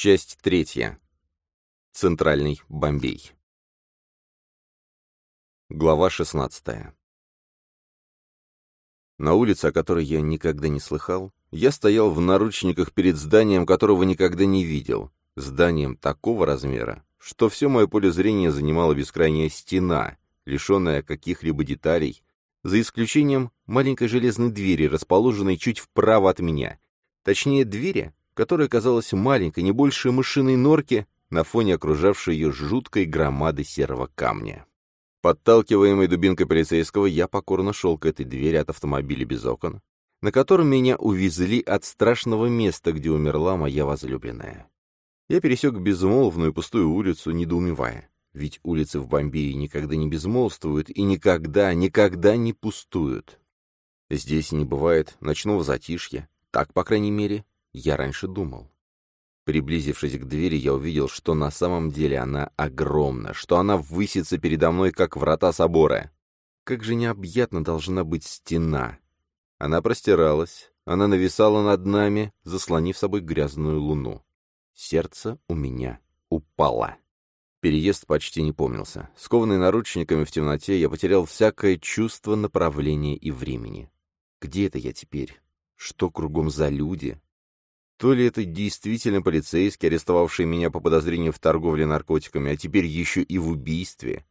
Часть третья. Центральный Бомбей. Глава 16. На улице, о которой я никогда не слыхал, я стоял в наручниках перед зданием, которого никогда не видел. Зданием такого размера, что все мое поле зрения занимала бескрайняя стена, лишенная каких-либо деталей, за исключением маленькой железной двери, расположенной чуть вправо от меня. Точнее, двери, которая казалась маленькой, не больше мышиной норки, на фоне окружавшей ее жуткой громады серого камня. Подталкиваемый дубинкой полицейского, я покорно шел к этой двери от автомобиля без окон, на котором меня увезли от страшного места, где умерла моя возлюбленная. Я пересек безмолвную пустую улицу, недоумевая. Ведь улицы в Бомбее никогда не безмолвствуют и никогда, никогда не пустуют. Здесь не бывает ночного затишья. Так, по крайней мере, я раньше думал. Приблизившись к двери, я увидел, что на самом деле она огромна, что она высится передо мной, как врата собора. Как же необъятно должна быть стена. Она простиралась, она нависала над нами, заслонив собой грязную луну. Сердце у меня упало. Переезд почти не помнился. Скованный наручниками в темноте, я потерял всякое чувство направления и времени. Где это я теперь? Что кругом за люди? То ли это действительно полицейские, арестовавшие меня по подозрению в торговле наркотиками, а теперь еще и в убийстве.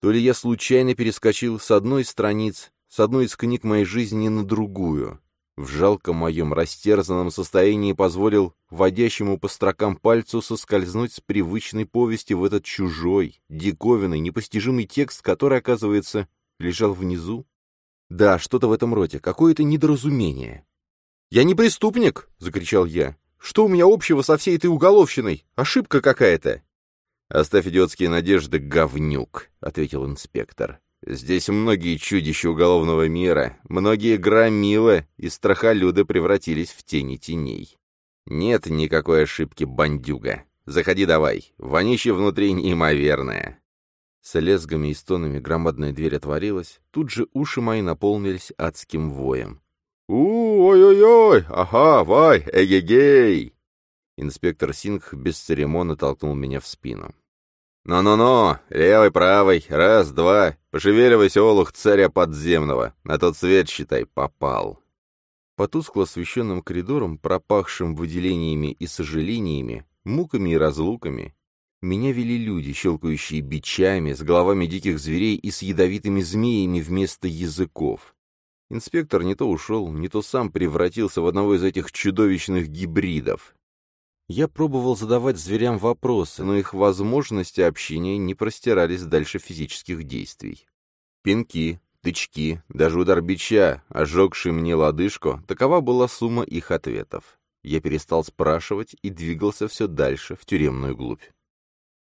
То ли я случайно перескочил с одной страниц, с одной из книг моей жизни на другую. В жалком моем растерзанном состоянии позволил водящему по строкам пальцу соскользнуть с привычной повести в этот чужой, диковинный, непостижимый текст, который, оказывается, лежал внизу. Да, что-то в этом роде, какое-то недоразумение. «Я не преступник!» — закричал я. «Что у меня общего со всей этой уголовщиной? Ошибка какая-то!» «Оставь идиотские надежды, говнюк!» — ответил инспектор. «Здесь многие чудища уголовного мира, многие громилы и страхолюды превратились в тени теней. Нет никакой ошибки, бандюга. Заходи давай, вонище внутри неимоверное!» С лезгами и стонами громадная дверь отворилась, тут же уши мои наполнились адским воем. «У-ой-ой-ой! Ага, вай, эгегей!» Инспектор Сингх без церемона толкнул меня в спину. «Ну-ну-ну, левый, правый, раз, два, пошевеливайся, олух царя подземного, на тот свет, считай, попал». По тускло освещенным коридорам, пропахшим выделениями и сожалениями, муками и разлуками, меня вели люди, щелкающие бичами, с головами диких зверей и с ядовитыми змеями вместо языков. Инспектор не то ушел, не то сам превратился в одного из этих чудовищных гибридов. Я пробовал задавать зверям вопросы, но их возможности общения не простирались дальше физических действий. Пинки, тычки, даже удар бича, ожегший мне лодыжку, такова была сумма их ответов. Я перестал спрашивать и двигался все дальше, в тюремную глубь.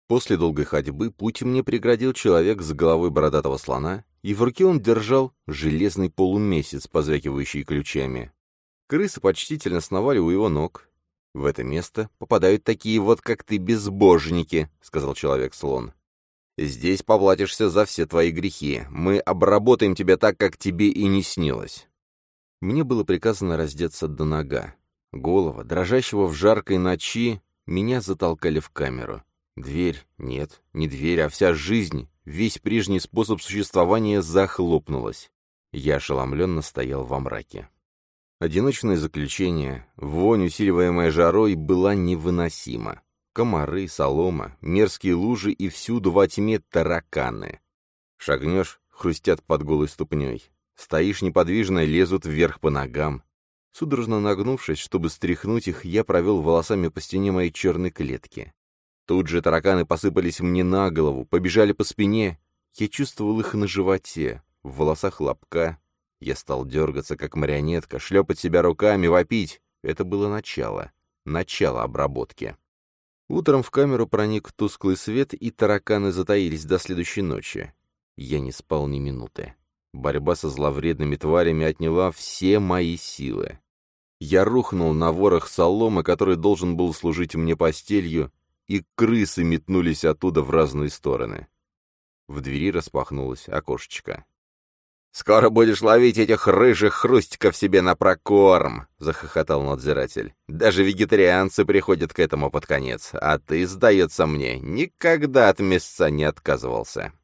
После долгой ходьбы путь мне преградил человек с головой бородатого слона и в руке он держал железный полумесяц, позвякивающий ключами. Крысы почтительно сновали у его ног. «В это место попадают такие вот, как ты, безбожники», — сказал человек-слон. «Здесь поплатишься за все твои грехи. Мы обработаем тебя так, как тебе и не снилось». Мне было приказано раздеться до нога. Голова, дрожащего в жаркой ночи, меня затолкали в камеру. Дверь, нет, не дверь, а вся жизнь, Весь прежний способ существования захлопнулась. Я ошеломленно стоял во мраке. Одиночное заключение, вонь, усиливаемая жарой, была невыносима. Комары, солома, мерзкие лужи и всюду во тьме тараканы. Шагнешь, хрустят под голой ступней. Стоишь неподвижно, лезут вверх по ногам. Судорожно нагнувшись, чтобы стряхнуть их, я провел волосами по стене моей черной клетки. Тут же тараканы посыпались мне на голову, побежали по спине. Я чувствовал их на животе, в волосах лобка. Я стал дергаться, как марионетка, шлепать себя руками, вопить. Это было начало. Начало обработки. Утром в камеру проник тусклый свет, и тараканы затаились до следующей ночи. Я не спал ни минуты. Борьба со зловредными тварями отняла все мои силы. Я рухнул на ворох соломы, который должен был служить мне постелью, и крысы метнулись оттуда в разные стороны. В двери распахнулось окошечко. «Скоро будешь ловить этих рыжих хрустиков себе на прокорм!» — захохотал надзиратель. «Даже вегетарианцы приходят к этому под конец, а ты, сдается мне, никогда от мясца не отказывался!»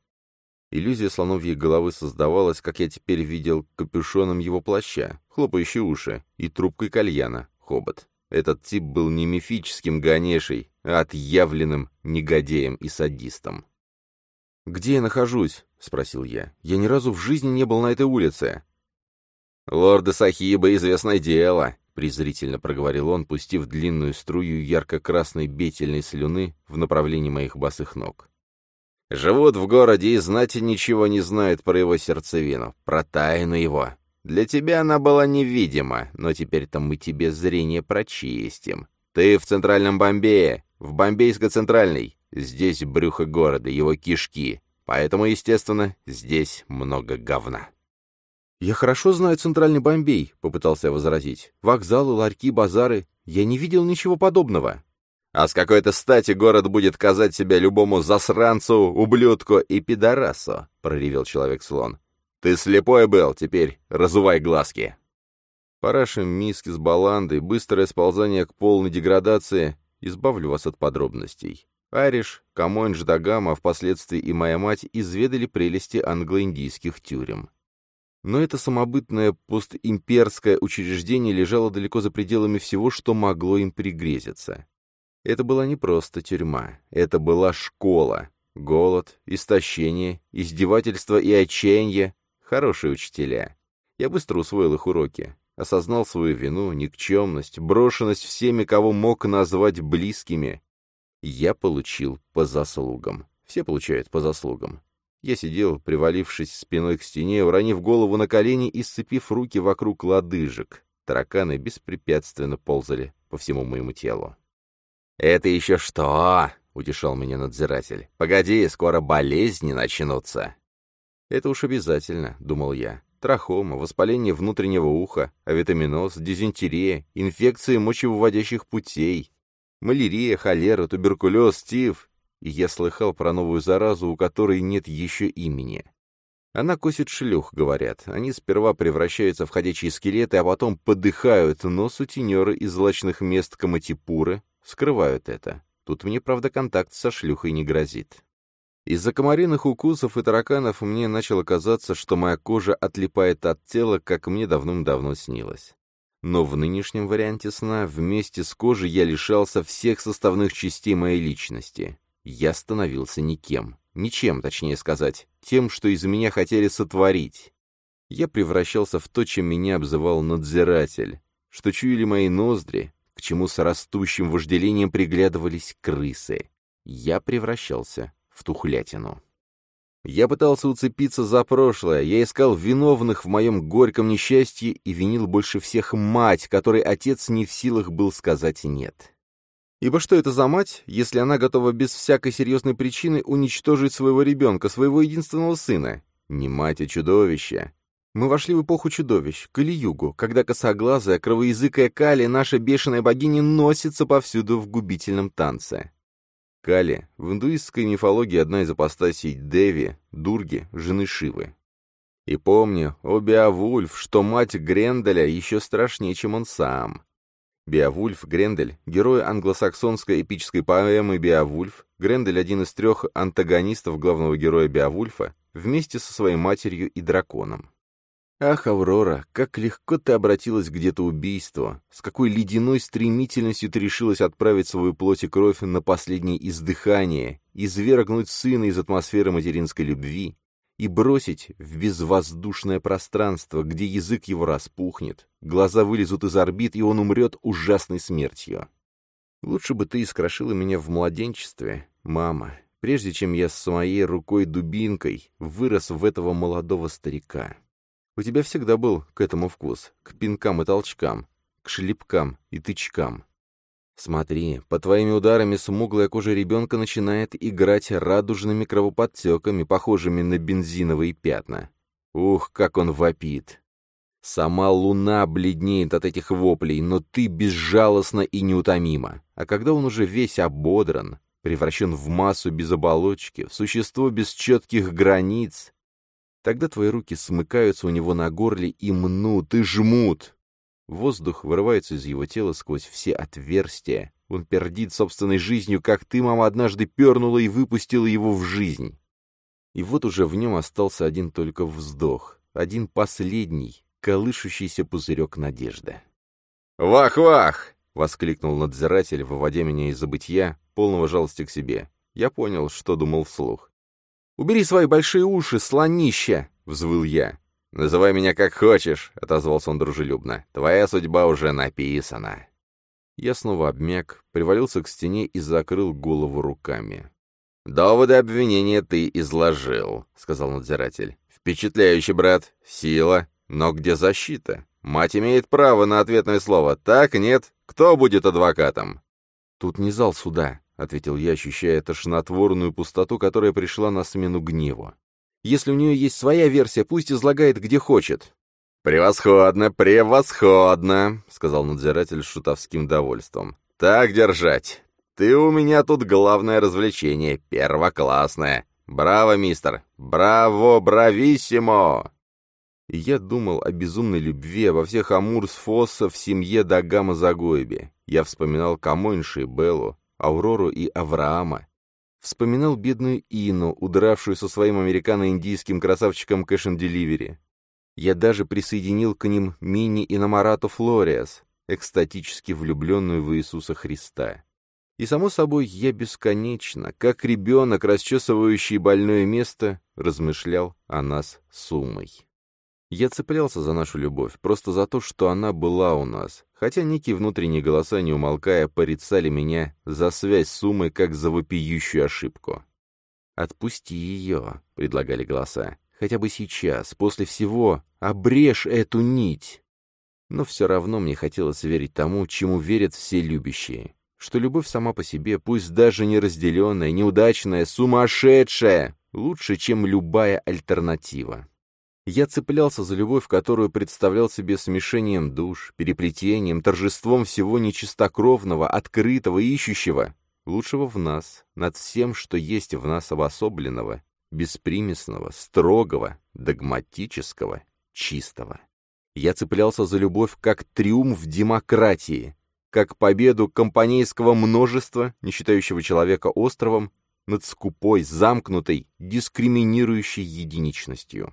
Иллюзия слоновьей головы создавалась, как я теперь видел, капюшоном его плаща, хлопающие уши и трубкой кальяна, хобот. Этот тип был не мифическим Ганешей, а отъявленным негодяем и садистом. «Где я нахожусь?» — спросил я. «Я ни разу в жизни не был на этой улице». «Лорда Сахиба — известное дело», — презрительно проговорил он, пустив длинную струю ярко-красной бетельной слюны в направлении моих босых ног. Живут в городе и знать ничего не знают про его сердцевину, про тайну его. Для тебя она была невидима, но теперь-то мы тебе зрение прочистим. Ты в центральном Бомбее, в Бомбейско-центральной. Здесь брюхо города, его кишки. Поэтому, естественно, здесь много говна. «Я хорошо знаю центральный Бомбей», — попытался я возразить. «Вокзалы, ларьки, базары. Я не видел ничего подобного». А с какой-то стати город будет казать себя любому засранцу, ублюдку и пидорасу, — проревел человек-слон. Ты слепой был, теперь разувай глазки. Парашим миски с баландой, быстрое сползание к полной деградации. Избавлю вас от подробностей. Ариш, Камоин Ждагам, а впоследствии и моя мать изведали прелести англо-индийских тюрем. Но это самобытное постимперское учреждение лежало далеко за пределами всего, что могло им пригрезиться. Это была не просто тюрьма, это была школа. Голод, истощение, издевательство и отчаяние — хорошие учителя. Я быстро усвоил их уроки, осознал свою вину, никчемность, брошенность всеми, кого мог назвать близкими. Я получил по заслугам. Все получают по заслугам. Я сидел, привалившись спиной к стене, уронив голову на колени и сцепив руки вокруг лодыжек. Тараканы беспрепятственно ползали по всему моему телу. «Это еще что?» — утешал меня надзиратель. «Погоди, скоро болезни начнутся». «Это уж обязательно», — думал я. Трахома, воспаление внутреннего уха, авитаминоз, дизентерия, инфекции мочевыводящих путей, малярия, холера, туберкулез, тиф. И я слыхал про новую заразу, у которой нет еще имени. Она косит шлюх, говорят. Они сперва превращаются в ходячие скелеты, а потом подыхают, но сутенеры из злачных мест Каматипуры Скрывают это. Тут мне, правда, контакт со шлюхой не грозит. Из-за комариных укусов и тараканов мне начало казаться, что моя кожа отлипает от тела, как мне давным-давно снилось. Но в нынешнем варианте сна вместе с кожей я лишался всех составных частей моей личности. Я становился никем. Ничем, точнее сказать. Тем, что из меня хотели сотворить. Я превращался в то, чем меня обзывал надзиратель. Что чуяли мои ноздри, к чему с растущим вожделением приглядывались крысы. Я превращался в тухлятину. Я пытался уцепиться за прошлое, я искал виновных в моем горьком несчастье и винил больше всех мать, которой отец не в силах был сказать «нет». Ибо что это за мать, если она готова без всякой серьезной причины уничтожить своего ребенка, своего единственного сына? Не мать, а чудовище. Мы вошли в эпоху чудовищ, Кали-югу, когда косоглазая, кровоязыкая Кали, наша бешеная богиня, носится повсюду в губительном танце. Кали в индуистской мифологии одна из апостасий Деви, Дурги, жены Шивы. И помню, о Беовульф, что мать Гренделя еще страшнее, чем он сам. Беовульф Грендель, герой англосаксонской эпической поэмы Беовульф, Грендель один из трех антагонистов главного героя Беовульфа, вместе со своей матерью и драконом. Ах, Аврора, как легко ты обратилась к где-то убийству, с какой ледяной стремительностью ты решилась отправить свою плоть и кровь на последнее издыхание, извергнуть сына из атмосферы материнской любви и бросить в безвоздушное пространство, где язык его распухнет, глаза вылезут из орбит, и он умрет ужасной смертью. Лучше бы ты искрошила меня в младенчестве, мама, прежде чем я с моей рукой-дубинкой вырос в этого молодого старика. У тебя всегда был к этому вкус, к пинкам и толчкам, к шлепкам и тычкам. Смотри, по твоими ударами смуглая кожа ребенка начинает играть радужными кровоподтеками, похожими на бензиновые пятна. Ух, как он вопит! Сама луна бледнеет от этих воплей, но ты безжалостно и неутомима. А когда он уже весь ободран, превращен в массу без оболочки, в существо без четких границ, Тогда твои руки смыкаются у него на горле и мнут, и жмут. Воздух вырывается из его тела сквозь все отверстия. Он пердит собственной жизнью, как ты, мама, однажды пернула и выпустила его в жизнь. И вот уже в нем остался один только вздох, один последний, колышущийся пузырек надежды. «Вах-вах!» — воскликнул надзиратель, выводя меня из забытья, полного жалости к себе. Я понял, что думал вслух. «Убери свои большие уши, слонища!» — взвыл я. «Называй меня как хочешь», — отозвался он дружелюбно. «Твоя судьба уже написана». Я снова обмяк, привалился к стене и закрыл голову руками. «Доводы обвинения ты изложил», — сказал надзиратель. «Впечатляющий, брат. Сила. Но где защита? Мать имеет право на ответное слово. Так, нет? Кто будет адвокатом?» «Тут не зал суда», — ответил я, ощущая тошнотворную пустоту, которая пришла на смену гневу. «Если у нее есть своя версия, пусть излагает где хочет». «Превосходно, превосходно», — сказал надзиратель с шутовским довольством. «Так держать. Ты у меня тут главное развлечение, первоклассное. Браво, мистер! Браво, брависсимо!» Я думал о безумной любви, обо всех Фосса в семье Дагама Загоебе. Я вспоминал Камонши и Беллу, Аурору и Авраама. Вспоминал бедную Ину, удравшую со своим американо-индийским красавчиком Кэш Деливери. Я даже присоединил к ним Мини и Намарату Флориас, экстатически влюбленную в Иисуса Христа. И, само собой, я бесконечно, как ребенок, расчесывающий больное место, размышлял о нас с Умой. Я цеплялся за нашу любовь, просто за то, что она была у нас, хотя некие внутренние голоса, не умолкая, порицали меня за связь с Умой, как за вопиющую ошибку. «Отпусти ее», — предлагали голоса, — «хотя бы сейчас, после всего, обрежь эту нить». Но все равно мне хотелось верить тому, чему верят все любящие, что любовь сама по себе, пусть даже неразделенная, неудачная, сумасшедшая, лучше, чем любая альтернатива. Я цеплялся за любовь, которую представлял себе смешением душ, переплетением, торжеством всего нечистокровного, открытого, ищущего, лучшего в нас, над всем, что есть в нас обособленного, беспримесного, строгого, догматического, чистого. Я цеплялся за любовь как триумф демократии, как победу компанейского множества, не считающего человека островом, над скупой, замкнутой, дискриминирующей единичностью.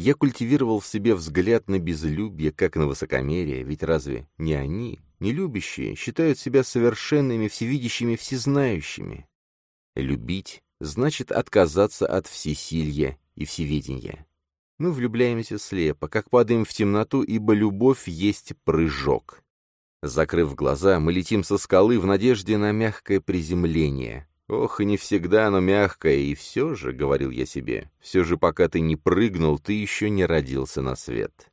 Я культивировал в себе взгляд на безлюбие, как на высокомерие, ведь разве не они, не любящие, считают себя совершенными, всевидящими, всезнающими? Любить значит отказаться от всесилья и всеведения. Мы влюбляемся слепо, как падаем в темноту, ибо любовь есть прыжок. Закрыв глаза, мы летим со скалы в надежде на мягкое приземление, Ох, и не всегда оно мягкое, и все же, — говорил я себе, — все же пока ты не прыгнул, ты еще не родился на свет.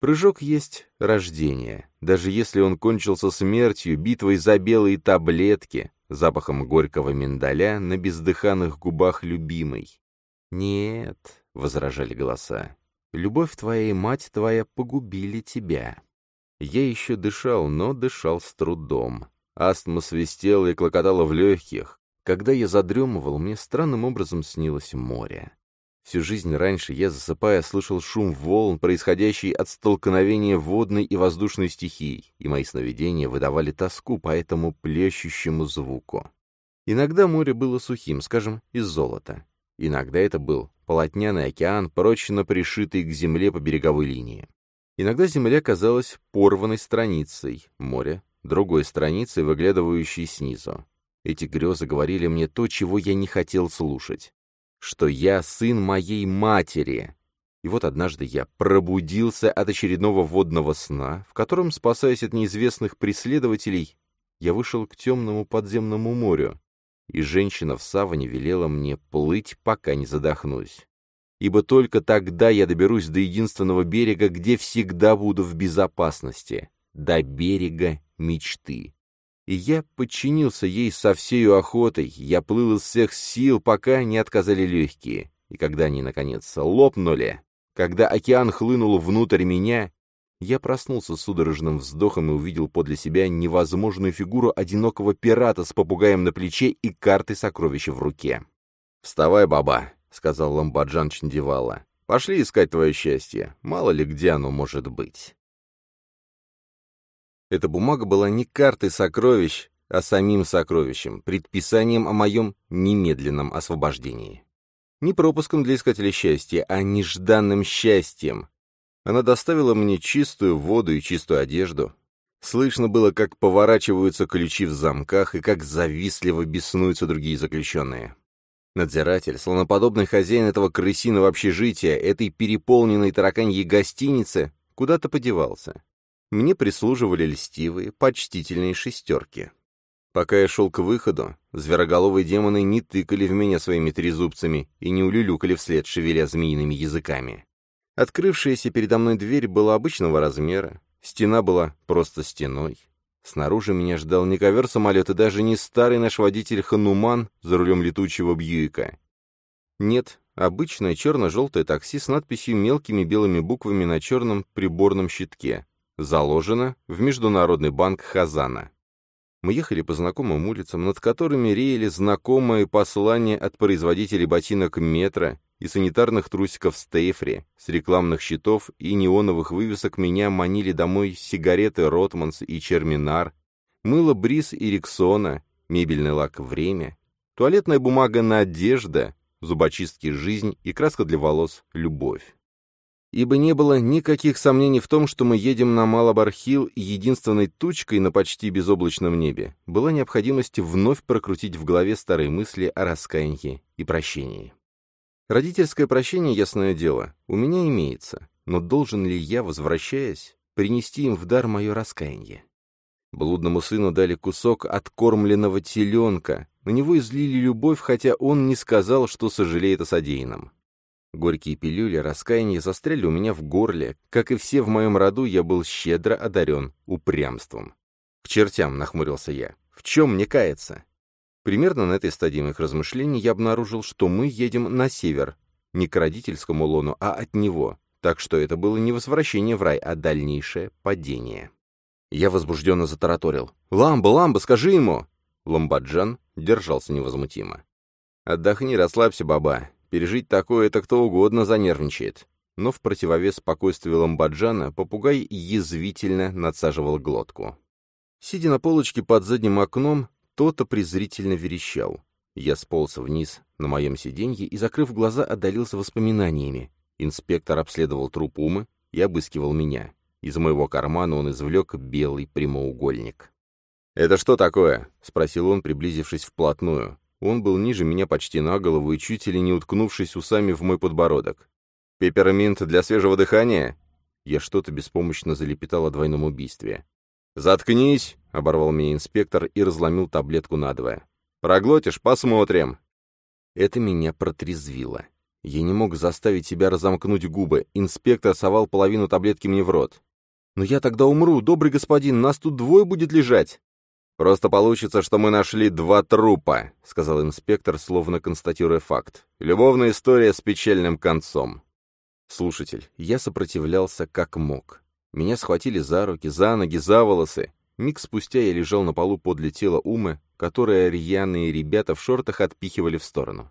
Прыжок есть рождение, даже если он кончился смертью, битвой за белые таблетки, запахом горького миндаля на бездыханных губах любимой. «Нет», — возражали голоса, — «любовь твоя и мать твоя погубили тебя». Я еще дышал, но дышал с трудом. Астма свистела и клокотала в легких, когда я задремывал, мне странным образом снилось море. Всю жизнь раньше я, засыпая, слышал шум волн, происходящий от столкновения водной и воздушной стихий, и мои сновидения выдавали тоску по этому плещущему звуку. Иногда море было сухим, скажем, из золота. Иногда это был полотняный океан, прочно пришитый к земле по береговой линии. Иногда земля казалась порванной страницей, море — другой страницей, выглядывающей снизу. Эти грезы говорили мне то, чего я не хотел слушать. Что я сын моей матери. И вот однажды я пробудился от очередного водного сна, в котором, спасаясь от неизвестных преследователей, я вышел к темному подземному морю, и женщина в саване велела мне плыть, пока не задохнусь. Ибо только тогда я доберусь до единственного берега, где всегда буду в безопасности, до берега мечты. И я подчинился ей со всею охотой, я плыл из всех сил, пока не отказали легкие. И когда они, наконец, лопнули, когда океан хлынул внутрь меня, я проснулся с судорожным вздохом и увидел подле себя невозможную фигуру одинокого пирата с попугаем на плече и картой сокровища в руке. «Вставай, баба», — сказал Ламбаджан Чандивала. Пошли искать твое счастье. Мало ли где оно может быть. Эта бумага была не картой сокровищ, а самим сокровищем, предписанием о моем немедленном освобождении. Не пропуском для искателя счастья, а нежданным счастьем. Она доставила мне чистую воду и чистую одежду. Слышно было, как поворачиваются ключи в замках и как завистливо беснуются другие заключенные. Надзиратель, слоноподобный хозяин этого крысиного общежития, этой переполненной тараканьей гостиницы, куда-то подевался. Мне прислуживали льстивые, почтительные шестерки. Пока я шел к выходу, звероголовые демоны не тыкали в меня своими трезубцами и не улюлюкали вслед, шевеля змеиными языками. Открывшаяся передо мной дверь была обычного размера, стена была просто стеной. Снаружи меня ждал не ковер-самолет и даже не старый наш водитель Хануман за рулем летучего Бьюика. Нет, обычное черно-желтое такси с надписью мелкими белыми буквами на черном приборном щитке. Заложено в Международный банк Хазана. Мы ехали по знакомым улицам, над которыми реяли знакомые послания от производителей ботинок «Метро» и санитарных трусиков «Стейфри». С рекламных щитов и неоновых вывесок меня манили домой сигареты «Ротманс» и «Черминар», мыло «Бриз» и «Риксона», мебельный лак «Время», туалетная бумага «Надежда», зубочистки «Жизнь» и краска для волос «Любовь» ибо не было никаких сомнений в том, что мы едем на Малабархил, единственной тучкой на почти безоблачном небе была необходимость вновь прокрутить в голове старые мысли о раскаянии и прощении. Родительское прощение, ясное дело, у меня имеется, но должен ли я, возвращаясь, принести им в дар мое раскаяние? Блудному сыну дали кусок откормленного теленка, на него излили любовь, хотя он не сказал, что сожалеет о содеянном. Горькие пилюли раскаяния застряли у меня в горле. Как и все в моем роду, я был щедро одарен упрямством. «К чертям!» — нахмурился я. «В чем мне каяться?» Примерно на этой стадии моих размышлений я обнаружил, что мы едем на север, не к родительскому лону, а от него, так что это было не возвращение в рай, а дальнейшее падение. Я возбужденно затараторил. «Ламба, Ламба, скажи ему!» Ламбаджан держался невозмутимо. «Отдохни, расслабься, баба. Пережить такое это кто угодно занервничает. Но в противовес спокойствию ламбаджана попугай язвительно надсаживал глотку. Сидя на полочке под задним окном, то-то презрительно верещал. Я сполз вниз на моем сиденье и, закрыв глаза, отдалился воспоминаниями. Инспектор обследовал труп Умы и обыскивал меня. Из моего кармана он извлек белый прямоугольник. «Это что такое?» — спросил он, приблизившись вплотную. Он был ниже меня почти на голову и чуть ли не уткнувшись усами в мой подбородок. «Пепперминт для свежего дыхания?» Я что-то беспомощно залепетал о двойном убийстве. «Заткнись!» — оборвал меня инспектор и разломил таблетку надвое. «Проглотишь? Посмотрим!» Это меня протрезвило. Я не мог заставить себя разомкнуть губы. Инспектор совал половину таблетки мне в рот. «Но я тогда умру, добрый господин, нас тут двое будет лежать!» «Просто получится, что мы нашли два трупа», — сказал инспектор, словно констатируя факт. «Любовная история с печальным концом». Слушатель, я сопротивлялся как мог. Меня схватили за руки, за ноги, за волосы. Миг спустя я лежал на полу подле тела Умы, которое рьяные ребята в шортах отпихивали в сторону.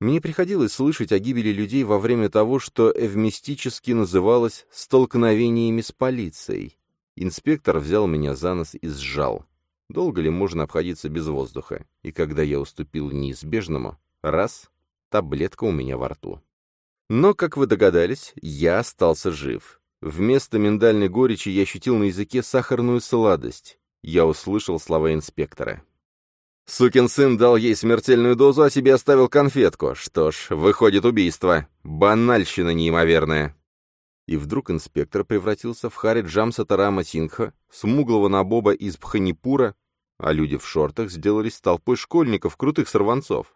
Мне приходилось слышать о гибели людей во время того, что эвмистически называлось «столкновениями с полицией». Инспектор взял меня за нос и сжал. Долго ли можно обходиться без воздуха? И когда я уступил неизбежному, раз — таблетка у меня во рту. Но, как вы догадались, я остался жив. Вместо миндальной горечи я ощутил на языке сахарную сладость. Я услышал слова инспектора. «Сукин сын дал ей смертельную дозу, а себе оставил конфетку. Что ж, выходит убийство. Банальщина неимоверная». И вдруг инспектор превратился в Хари Джамса Тарама Сингха, смуглого набоба из Пханипура, а люди в шортах сделались толпой школьников, крутых сорванцов.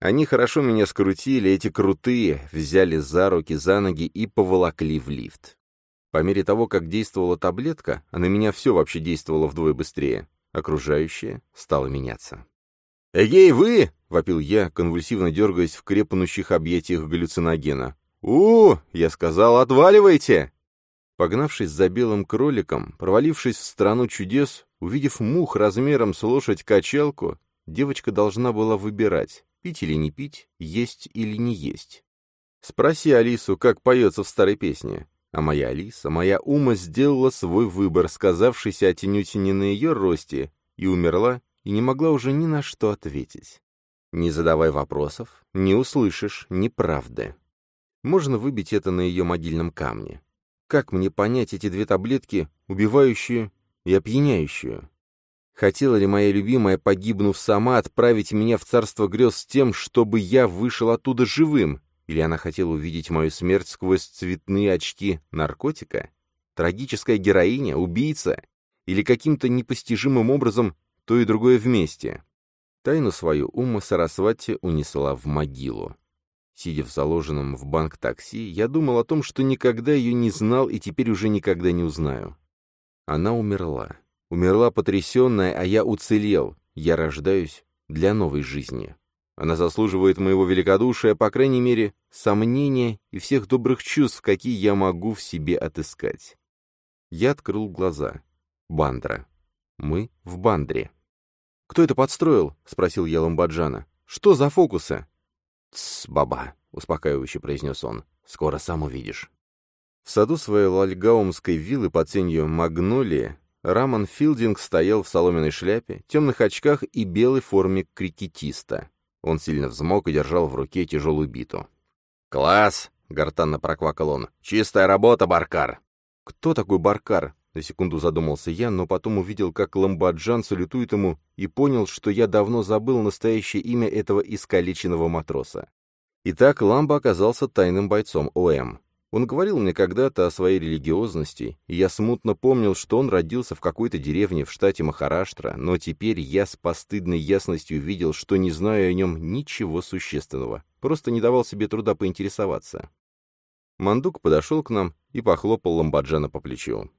Они хорошо меня скрутили, эти крутые, взяли за руки, за ноги и поволокли в лифт. По мере того, как действовала таблетка, а на меня все вообще действовало вдвое быстрее, окружающее стало меняться. «Эгей, вы!» — вопил я, конвульсивно дергаясь в крепнущих объятиях галлюциногена. У я сказал, отваливайте!» Погнавшись за белым кроликом, провалившись в страну чудес, увидев мух размером с лошадь-качалку, девочка должна была выбирать, пить или не пить, есть или не есть. Спроси Алису, как поется в старой песне. А моя Алиса, моя Ума сделала свой выбор, сказавшийся о тенютине на ее росте, и умерла, и не могла уже ни на что ответить. Не задавай вопросов, не услышишь ни правды. Можно выбить это на ее могильном камне. Как мне понять эти две таблетки, убивающую и опьяняющую? Хотела ли моя любимая, погибнув сама, отправить меня в царство грез с тем, чтобы я вышел оттуда живым? Или она хотела увидеть мою смерть сквозь цветные очки наркотика? Трагическая героиня, убийца? Или каким-то непостижимым образом то и другое вместе? Тайну свою Ума Сарасвати унесла в могилу. Сидя в заложенном в банк такси, я думал о том, что никогда ее не знал и теперь уже никогда не узнаю. Она умерла. Умерла потрясенная, а я уцелел. Я рождаюсь для новой жизни. Она заслуживает моего великодушия, по крайней мере, сомнения и всех добрых чувств, какие я могу в себе отыскать. Я открыл глаза. Бандра. Мы в Бандре. «Кто это подстроил?» — спросил я Ламбаджана. «Что за фокусы?» «Тсс, баба», — успокаивающе произнес он. «Скоро сам увидишь». В саду своей лальгаумской виллы под тенью магнолии Раман Филдинг стоял в соломенной шляпе, темных очках и белой форме крикетиста. Он сильно взмок и держал в руке тяжелую биту. «Класс!» — гортанно проквакал он. «Чистая работа, Баркар!» «Кто такой Баркар?» На секунду задумался я, но потом увидел, как Ламбаджан салютует ему, и понял, что я давно забыл настоящее имя этого искалеченного матроса. Итак, Ламба оказался тайным бойцом ОМ. Он говорил мне когда-то о своей религиозности, и я смутно помнил, что он родился в какой-то деревне в штате Махараштра, но теперь я с постыдной ясностью видел, что не знаю о нем ничего существенного, просто не давал себе труда поинтересоваться. Мандук подошел к нам и похлопал Ламбаджана по плечу.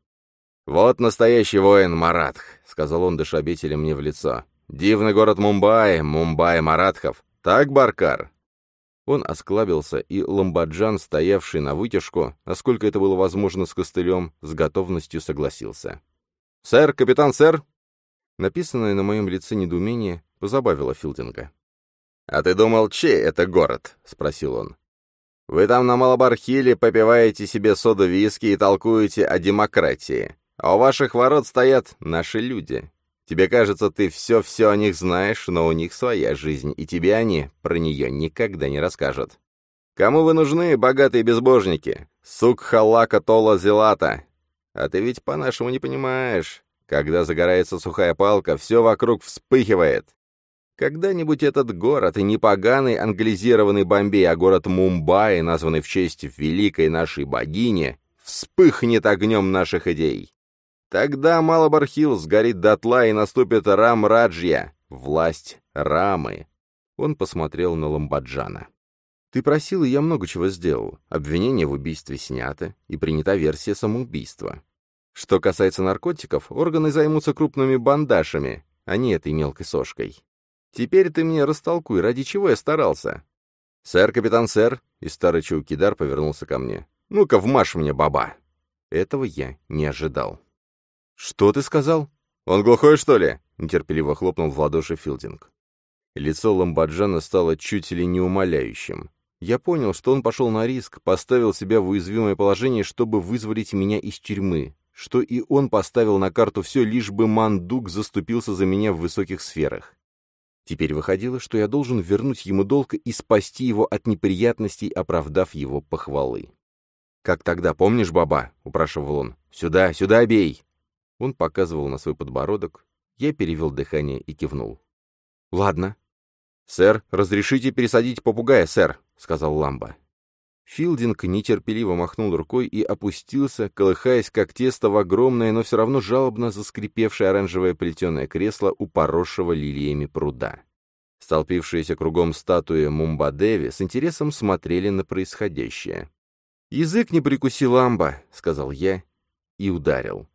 «Вот настоящий воин Маратх», — сказал он, дыша мне в лицо. «Дивный город Мумбай, Мумбай Маратхов. Так, Баркар?» Он осклабился, и ламбаджан, стоявший на вытяжку, насколько это было возможно с костылем, с готовностью согласился. «Сэр, капитан, сэр!» Написанное на моем лице недоумение позабавило Филдинга. «А ты думал, чей это город?» — спросил он. «Вы там на Малабархиле попиваете себе соду-виски и толкуете о демократии, а у ваших ворот стоят наши люди. Тебе кажется, ты все-все о них знаешь, но у них своя жизнь, и тебе они про нее никогда не расскажут. Кому вы нужны, богатые безбожники? Сук халака тола зелата. А ты ведь по-нашему не понимаешь. Когда загорается сухая палка, все вокруг вспыхивает. Когда-нибудь этот город, и не поганый англизированный Бомбей, а город Мумбаи, названный в честь великой нашей богини, вспыхнет огнем наших идей. Тогда Малабархил сгорит дотла и наступит Рам-Раджья, власть Рамы. Он посмотрел на Ламбаджана. «Ты просил, и я много чего сделал. Обвинение в убийстве снято, и принята версия самоубийства. Что касается наркотиков, органы займутся крупными бандашами, а не этой мелкой сошкой. Теперь ты мне растолкуй, ради чего я старался?» «Сэр, капитан, сэр!» И старый Чаукидар повернулся ко мне. «Ну-ка, вмажь мне, баба!» Этого я не ожидал. «Что ты сказал? Он глухой, что ли?» — нетерпеливо хлопнул в ладоши Филдинг. Лицо Ламбаджана стало чуть ли не умоляющим. Я понял, что он пошел на риск, поставил себя в уязвимое положение, чтобы вызволить меня из тюрьмы, что и он поставил на карту все, лишь бы Мандук заступился за меня в высоких сферах. Теперь выходило, что я должен вернуть ему долг и спасти его от неприятностей, оправдав его похвалы. «Как тогда, помнишь, баба?» — упрашивал он. «Сюда, сюда бей!» Он показывал на свой подбородок. Я перевел дыхание и кивнул. «Ладно». «Сэр, разрешите пересадить попугая, сэр», — сказал Ламба. Филдинг нетерпеливо махнул рукой и опустился, колыхаясь как тесто в огромное, но все равно жалобно заскрипевшее оранжевое плетеное кресло у поросшего лилиями пруда. Столпившиеся кругом статуи Мумбадеви с интересом смотрели на происходящее. «Язык не прикуси, Ламба», — сказал я и ударил.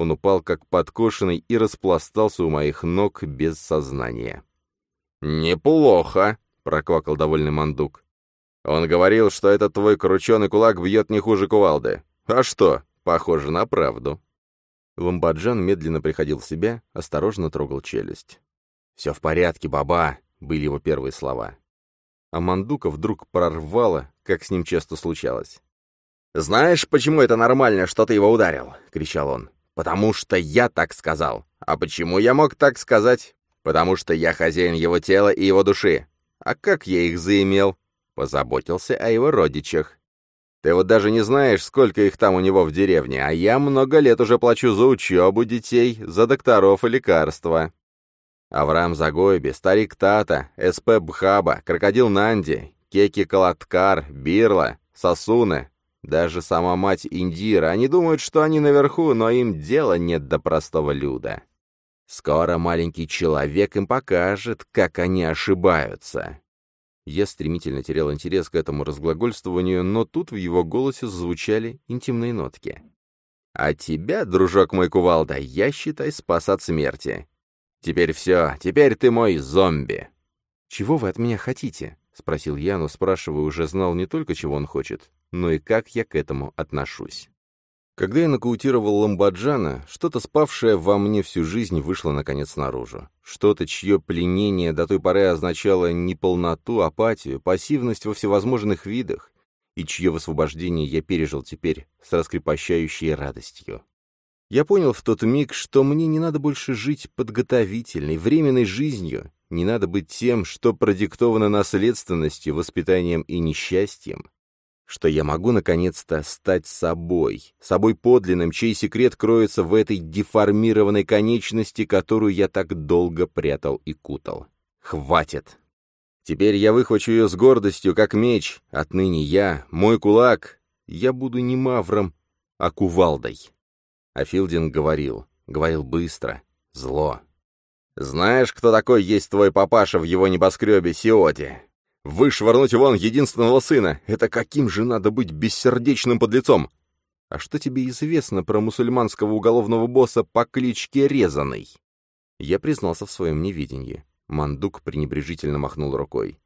Он упал как подкошенный и распластался у моих ног без сознания. «Неплохо», — проквакал довольный мандук. «Он говорил, что этот твой крученый кулак бьет не хуже кувалды. А что, похоже на правду». Ламбаджан медленно приходил в себя, осторожно трогал челюсть. «Все в порядке, баба», — были его первые слова. А Мандука вдруг прорвало, как с ним часто случалось. «Знаешь, почему это нормально, что ты его ударил?» — кричал он. «Потому что я так сказал. А почему я мог так сказать? Потому что я хозяин его тела и его души. А как я их заимел? Позаботился о его родичах. Ты вот даже не знаешь, сколько их там у него в деревне, а я много лет уже плачу за учебу детей, за докторов и лекарства. Авраам Загойби, старик Тата, СП Бхаба, крокодил Нанди, Кеки Калаткар, Бирла, Сосуны, даже сама мать Индира, они думают, что они наверху, но им дела нет до простого люда. Скоро маленький человек им покажет, как они ошибаются. Я стремительно терял интерес к этому разглагольствованию, но тут в его голосе звучали интимные нотки. «А тебя, дружок мой кувалда, я, считай, спас от смерти. Теперь все, теперь ты мой зомби». «Чего вы от меня хотите?» — спросил я, но спрашивая уже знал не только, чего он хочет, но и как я к этому отношусь. Когда я нокаутировал Ламбаджана, что-то спавшее во мне всю жизнь вышло наконец наружу. Что-то, чье пленение до той поры означало неполноту, апатию, пассивность во всевозможных видах, и чье высвобождение я пережил теперь с раскрепощающей радостью. Я понял в тот миг, что мне не надо больше жить подготовительной, временной жизнью, не надо быть тем, что продиктовано наследственностью, воспитанием и несчастьем, что я могу наконец-то стать собой, собой подлинным, чей секрет кроется в этой деформированной конечности, которую я так долго прятал и кутал. Хватит! Теперь я выхвачу ее с гордостью, как меч. Отныне я, мой кулак, я буду не мавром, а кувалдой. А Филдинг говорил, говорил быстро, зло. «Знаешь, кто такой есть твой папаша в его небоскребе Сиоте? Вышвырнуть вон единственного сына! Это каким же надо быть бессердечным подлецом? А что тебе известно про мусульманского уголовного босса по кличке Резаный?» Я признался в своем невидении. Мандук пренебрежительно махнул рукой.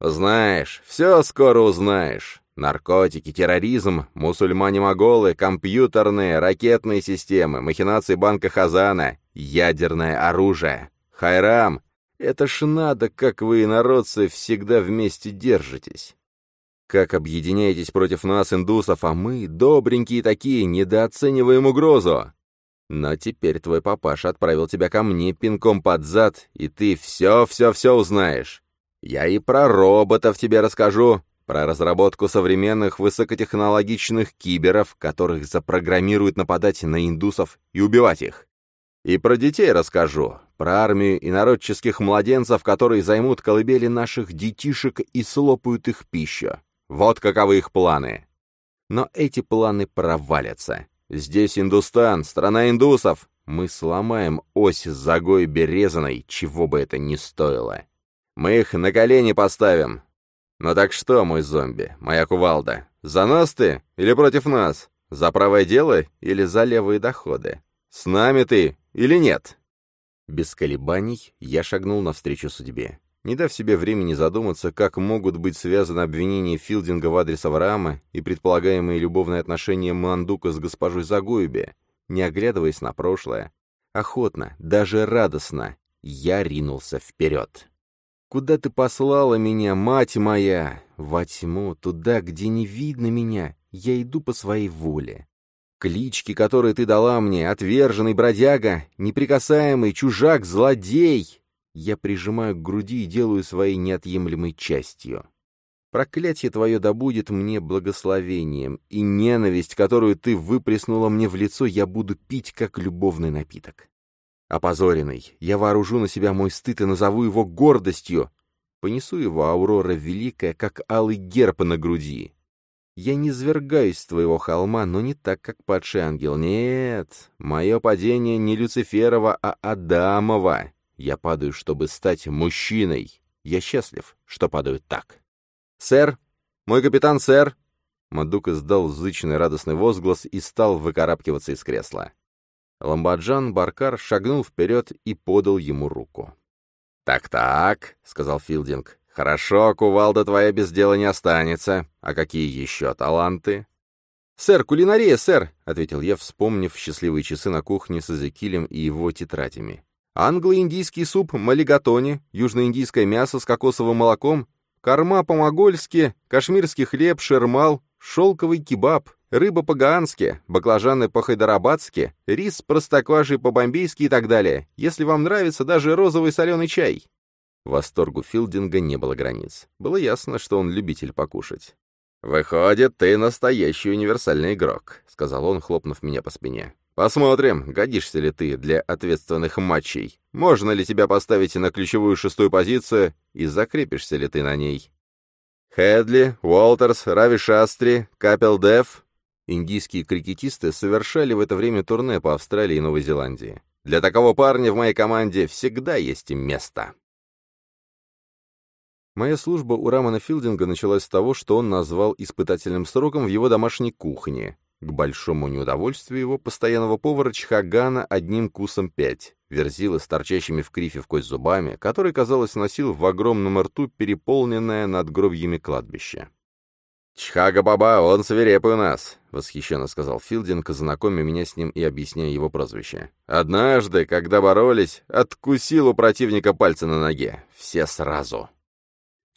«Знаешь, все скоро узнаешь. Наркотики, терроризм, мусульмане-моголы, компьютерные, ракетные системы, махинации банка Хазана, ядерное оружие. Хайрам, это ж надо, как вы, инородцы, всегда вместе держитесь. Как объединяетесь против нас, индусов, а мы, добренькие такие, недооцениваем угрозу. Но теперь твой папаша отправил тебя ко мне пинком под зад, и ты все-все-все узнаешь. Я и про роботов тебе расскажу, про разработку современных высокотехнологичных киберов, которых запрограммируют нападать на индусов и убивать их. И про детей расскажу, про армию инородческих младенцев, которые займут колыбели наших детишек и слопают их пищу. Вот каковы их планы. Но эти планы провалятся. Здесь Индустан, страна индусов. Мы сломаем ось загой березаной, чего бы это ни стоило. Мы их на колени поставим, «Ну так что, мой зомби, моя кувалда, за нас ты или против нас? За правое дело или за левые доходы? С нами ты или нет?» Без колебаний я шагнул навстречу судьбе. Не дав себе времени задуматься, как могут быть связаны обвинения Филдинга в адрес Авраама и предполагаемые любовные отношения Мандука с госпожой Загуебе, не оглядываясь на прошлое, охотно, даже радостно, я ринулся вперед. Куда ты послала меня, мать моя? Во тьму, туда, где не видно меня. Я иду по своей воле. Клички, которые ты дала мне, отверженный бродяга, неприкасаемый, чужак, злодей, я прижимаю к груди и делаю своей неотъемлемой частью. Проклятие твое добудет мне благословением, и ненависть, которую ты выплеснула мне в лицо, я буду пить, как любовный напиток. Опозоренный, я вооружу на себя мой стыд и назову его гордостью. Понесу его, Аурора Великая, как алый герб на груди. Я не свергаюсь с твоего холма, но не так, как падший ангел. Нет, мое падение не Люциферова, а Адамова. Я падаю, чтобы стать мужчиной. Я счастлив, что падаю так. «Сэр! Мой капитан, сэр!» Мадук издал зычный радостный возглас и стал выкарабкиваться из кресла. Ламбаджан Баркар шагнул вперед и подал ему руку. «Так-так», — сказал Филдинг, — «хорошо, кувалда твоя без дела не останется. А какие еще таланты?» «Сэр, кулинария, сэр», — ответил я, вспомнив счастливые часы на кухне с Эзекилем и его тетрадями. «Англо-индийский суп малигатони, южноиндийское мясо с кокосовым молоком, корма по-могольски, кашмирский хлеб, шермал, шелковый кебаб, рыба по-гаански, баклажаны по-хайдарабадски, рис простоквашей по-бомбейски и так далее. Если вам нравится даже розовый соленый чай. Восторгу Филдинга не было границ. Было ясно, что он любитель покушать. «Выходит, ты настоящий универсальный игрок», — сказал он, хлопнув меня по спине. «Посмотрим, годишься ли ты для ответственных матчей. Можно ли тебя поставить на ключевую шестую позицию и закрепишься ли ты на ней?» Хедли, Уолтерс, Рави Шастри, Капел Дев. Индийские крикетисты совершали в это время турне по Австралии и Новой Зеландии. Для такого парня в моей команде всегда есть место. Моя служба у Рамана Филдинга началась с того, что он назвал испытательным сроком в его домашней кухне. К большому неудовольствию его постоянного повара Чхагана одним кусом пять, верзилы с торчащими в крифе в кость зубами, который, казалось, носил в огромном рту переполненное надгробьями кладбище. «Чхага-баба, он свирепый у нас», — восхищенно сказал Филдинг, знакомя меня с ним и объясняя его прозвище. «Однажды, когда боролись, откусил у противника пальцы на ноге. Все сразу».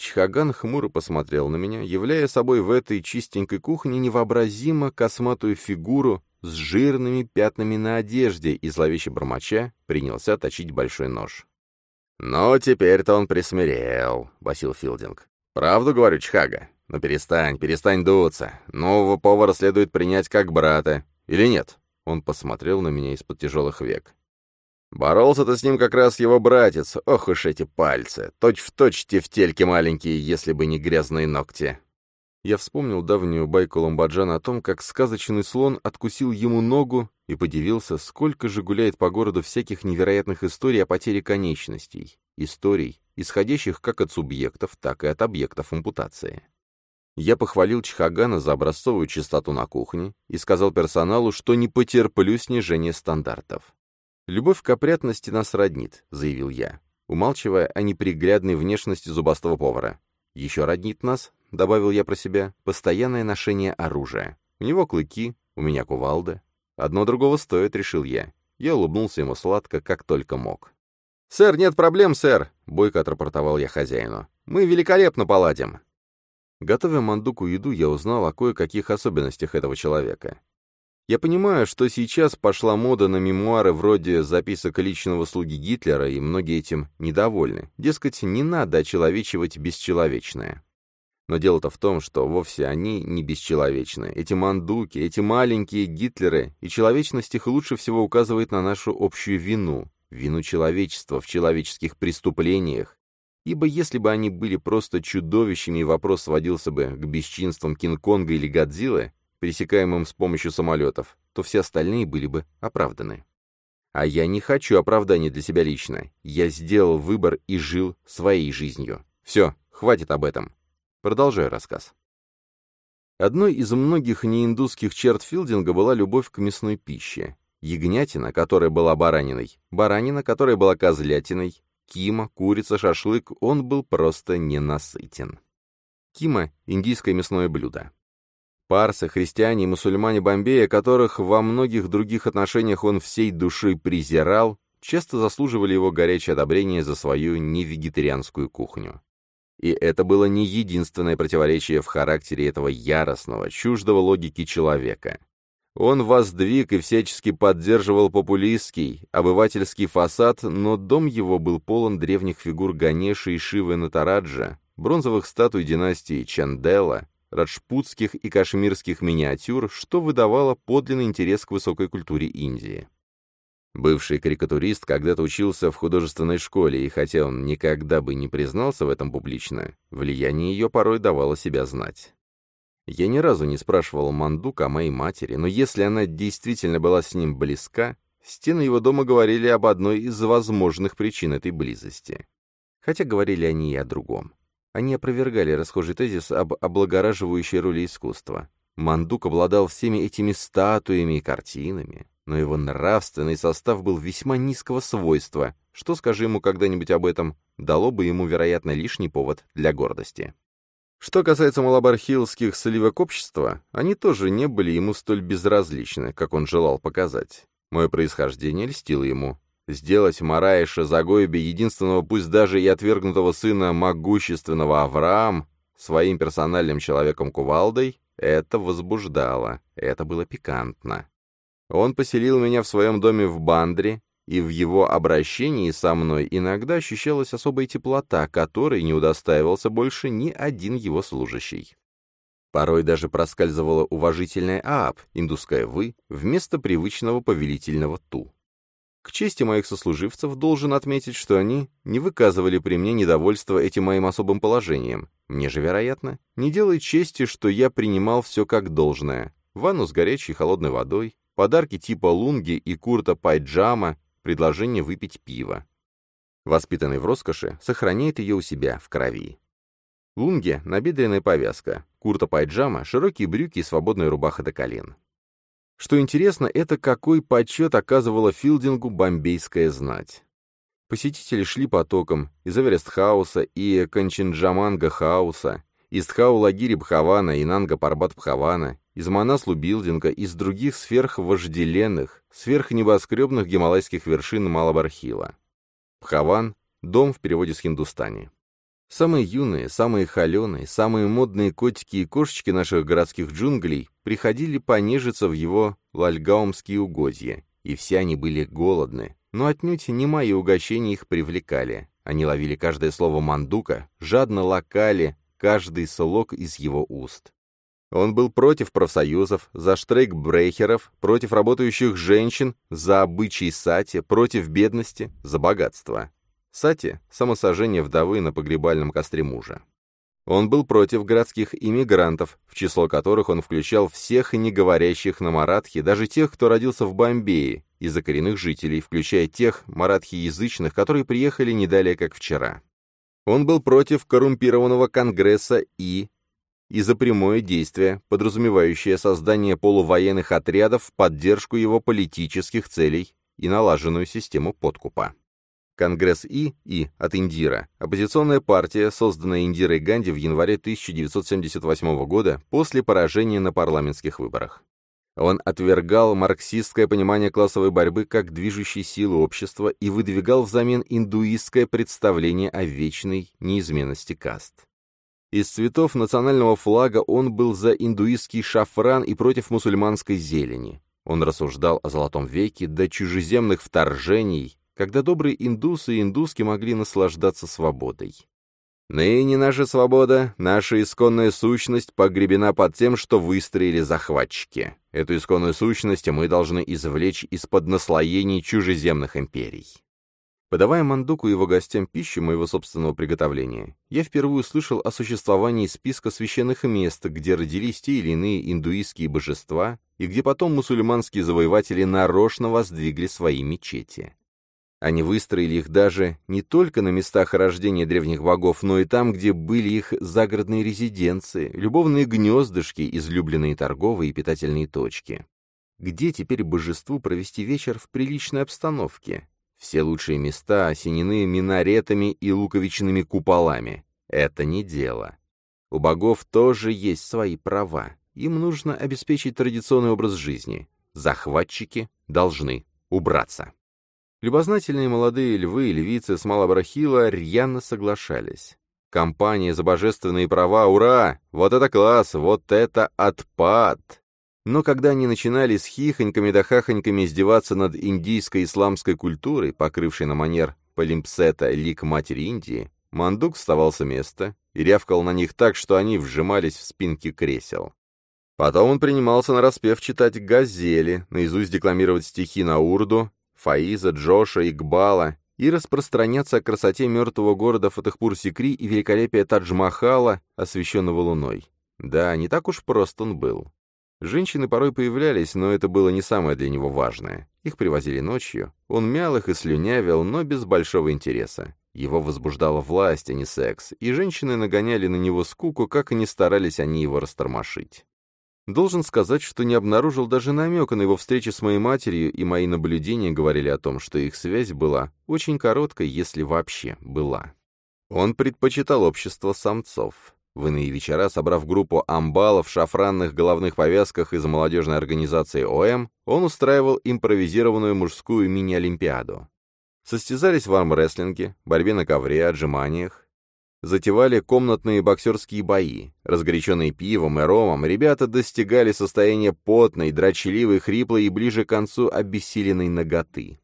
Чхаган хмуро посмотрел на меня, являя собой в этой чистенькой кухне невообразимо косматую фигуру с жирными пятнами на одежде и зловеще бормоча принялся точить большой нож. «Ну, теперь-то он присмирел», — басил Филдинг. «Правду говорю, Чхага? Но ну, перестань, перестань дуться. Нового повара следует принять как брата. Или нет?» Он посмотрел на меня из-под тяжелых век. Боролся ты с ним как раз его братец. Ох уж эти пальцы. Точь-в-точь тефтельки маленькие, если бы не грязные ногти. Я вспомнил давнюю байку Ламбаджана о том, как сказочный слон откусил ему ногу и подивился, сколько же гуляет по городу всяких невероятных историй о потере конечностей. Историй, исходящих как от субъектов, так и от объектов ампутации. Я похвалил Чхагана за образцовую чистоту на кухне и сказал персоналу, что не потерплю снижения стандартов. «Любовь к опрятности нас роднит», — заявил я, умалчивая о неприглядной внешности зубастого повара. «Еще роднит нас», — добавил я про себя, — «постоянное ношение оружия. У него клыки, у меня кувалда. Одно другого стоит», — решил я. Я улыбнулся ему сладко, как только мог. «Сэр, нет проблем, сэр», — бойко отрапортовал я хозяину. «Мы великолепно поладим». Готовя мандуку еду, я узнал о кое-каких особенностях этого человека. Я понимаю, что сейчас пошла мода на мемуары вроде записок личного слуги Гитлера, и многие этим недовольны. Дескать, не надо очеловечивать бесчеловечное. Но дело-то в том, что вовсе они не бесчеловечны. Эти мандуки, эти маленькие Гитлеры, и человечность их лучше всего указывает на нашу общую вину, вину человечества в человеческих преступлениях. Ибо если бы они были просто чудовищами и вопрос сводился бы к бесчинствам Кинг-Конга или Годзиллы, пересекаемым с помощью самолетов, то все остальные были бы оправданы. А я не хочу оправданий для себя лично. Я сделал выбор и жил своей жизнью. Все, хватит об этом. Продолжаю рассказ. Одной из многих неиндусских черт Филдинга была любовь к мясной пище. Ягнятина, которая была бараниной, баранина, которая была козлятиной, кима, курица, шашлык, он был просто ненасытен. Кима — индийское мясное блюдо. Парсы, христиане и мусульмане Бомбея, которых во многих других отношениях он всей душой презирал, часто заслуживали его горячее одобрение за свою невегетарианскую кухню. И это было не единственное противоречие в характере этого яростного, чуждого логики человека. Он воздвиг и всячески поддерживал популистский, обывательский фасад, но дом его был полон древних фигур Ганеши и Шивы Натараджа, бронзовых статуй династии Чандела, раджпутских и кашмирских миниатюр, что выдавало подлинный интерес к высокой культуре Индии. Бывший карикатурист когда-то учился в художественной школе, и хотя он никогда бы не признался в этом публично, влияние ее порой давало себя знать. Я ни разу не спрашивал Мандука о моей матери, но если она действительно была с ним близка, стены его дома говорили об одной из возможных причин этой близости. Хотя говорили они и о другом. Они опровергали расхожий тезис об облагораживающей роли искусства. Мандук обладал всеми этими статуями и картинами, но его нравственный состав был весьма низкого свойства, что, скажи ему когда-нибудь об этом, дало бы ему, вероятно, лишний повод для гордости. Что касается малабархилских сливок общества, они тоже не были ему столь безразличны, как он желал показать. Мое происхождение льстило ему. Сделать Мараиша Загойби, единственного, пусть даже и отвергнутого сына могущественного Авраам, своим персональным человеком кувалдой, это возбуждало, это было пикантно. Он поселил меня в своем доме в Бандре, и в его обращении со мной иногда ощущалась особая теплота, которой не удостаивался больше ни один его служащий. Порой даже проскальзывало уважительное «аап», индусское «вы», вместо привычного повелительного «ту». К чести моих сослуживцев должен отметить, что они не выказывали при мне недовольства этим моим особым положением. Мне же, вероятно, не делает чести, что я принимал все как должное. Ванну с горячей и холодной водой, подарки типа лунги и курта пайджама, предложение выпить пиво. Воспитанный в роскоши, сохраняет ее у себя в крови. Лунги — набедренная повязка, курта пайджама, широкие брюки и свободная рубаха до колен. Что интересно, это какой почет оказывала Филдингу бомбейская знать. Посетители шли потоком из Эверест-хауса и Канченджанга-хауса, из Дхаулагири-Бхавана и Нанга-Парбат-Бхавана, из Манаслу-билдинга, из других сверхвожделенных, сверхнебоскребных гималайских вершин Малабар-хилла. Бхаван — дом в переводе с хиндустани. Самые юные, самые холеные, самые модные котики и кошечки наших городских джунглей приходили понежиться в его лальгаумские угодья, и все они были голодны, но отнюдь не мои угощения их привлекали. Они ловили каждое слово мандука, жадно лакали каждый слог из его уст. Он был против профсоюзов, за штрейк-брейхеров, против работающих женщин, за обычай сати, против бедности, за богатство. Сати — самосожжение вдовы на погребальном костре мужа. Он был против городских иммигрантов, в число которых он включал всех не говорящих на маратхи, даже тех, кто родился в Бомбее, из-за коренных жителей, включая тех маратхи-язычных, которые приехали не далее, как вчера. Он был против коррумпированного Конгресса и и за прямое действие, подразумевающее создание полувоенных отрядов в поддержку его политических целей и налаженную систему подкупа. Конгресс И и от Индира, оппозиционная партия, созданная Индирой Ганди в январе 1978 года после поражения на парламентских выборах. Он отвергал марксистское понимание классовой борьбы как движущей силы общества и выдвигал взамен индуистское представление о вечной неизменности каст. Из цветов национального флага он был за индуистский шафран и против мусульманской зелени. Он рассуждал о Золотом веке до чужеземных вторжений, когда добрые индусы и индуски могли наслаждаться свободой. Ныне наша свобода, наша исконная сущность погребена под тем, что выстроили захватчики. Эту исконную сущность мы должны извлечь из-под наслоений чужеземных империй. Подавая Мандуку и его гостям пищу моего собственного приготовления, я впервые услышал о существовании списка священных мест, где родились те или иные индуистские божества, и где потом мусульманские завоеватели нарочно воздвигли свои мечети. Они выстроили их даже не только на местах рождения древних богов, но и там, где были их загородные резиденции, любовные гнездышки, излюбленные торговые и питательные точки. Где теперь божеству провести вечер в приличной обстановке? Все лучшие места осенены минаретами и луковичными куполами. Это не дело. У богов тоже есть свои права. Им нужно обеспечить традиционный образ жизни. Захватчики должны убраться. Любознательные молодые львы и львицы с Малабрахила рьяно соглашались. Компания за божественные права, ура! Вот это класс, вот это отпад! Но когда они начинали с хихоньками да хахоньками издеваться над индийской исламской культурой, покрывшей на манер полимпсета лик матери Индии, Мандук вставал с места и рявкал на них так, что они вжимались в спинки кресел. Потом он принимался на распев читать газели, наизусть декламировать стихи на урду Фаиза, Джоша, Игбала и распространяться о красоте мертвого города Фатахпур-Сикри и великолепия Тадж-Махала, освещенного луной. Да, не так уж прост он был. Женщины порой появлялись, но это было не самое для него важное. Их привозили ночью. Он мял их и слюнявил, но без большого интереса. Его возбуждала власть, а не секс, и женщины нагоняли на него скуку, как и не старались они его растормошить. Должен сказать, что не обнаружил даже намека на его встречу с моей матерью, и мои наблюдения говорили о том, что их связь была очень короткой, если вообще была. Он предпочитал общество самцов. В иные вечера, собрав группу амбалов в шафранных головных повязках из молодежной организации ОМ, он устраивал импровизированную мужскую мини-олимпиаду. Состязались в армрестлинге, борьбе на ковре, отжиманиях. Затевали комнатные боксерские бои. Разгоряченные пивом и ромом, ребята достигали состояния потной, дрочливой, хриплой и ближе к концу обессиленной ноготы.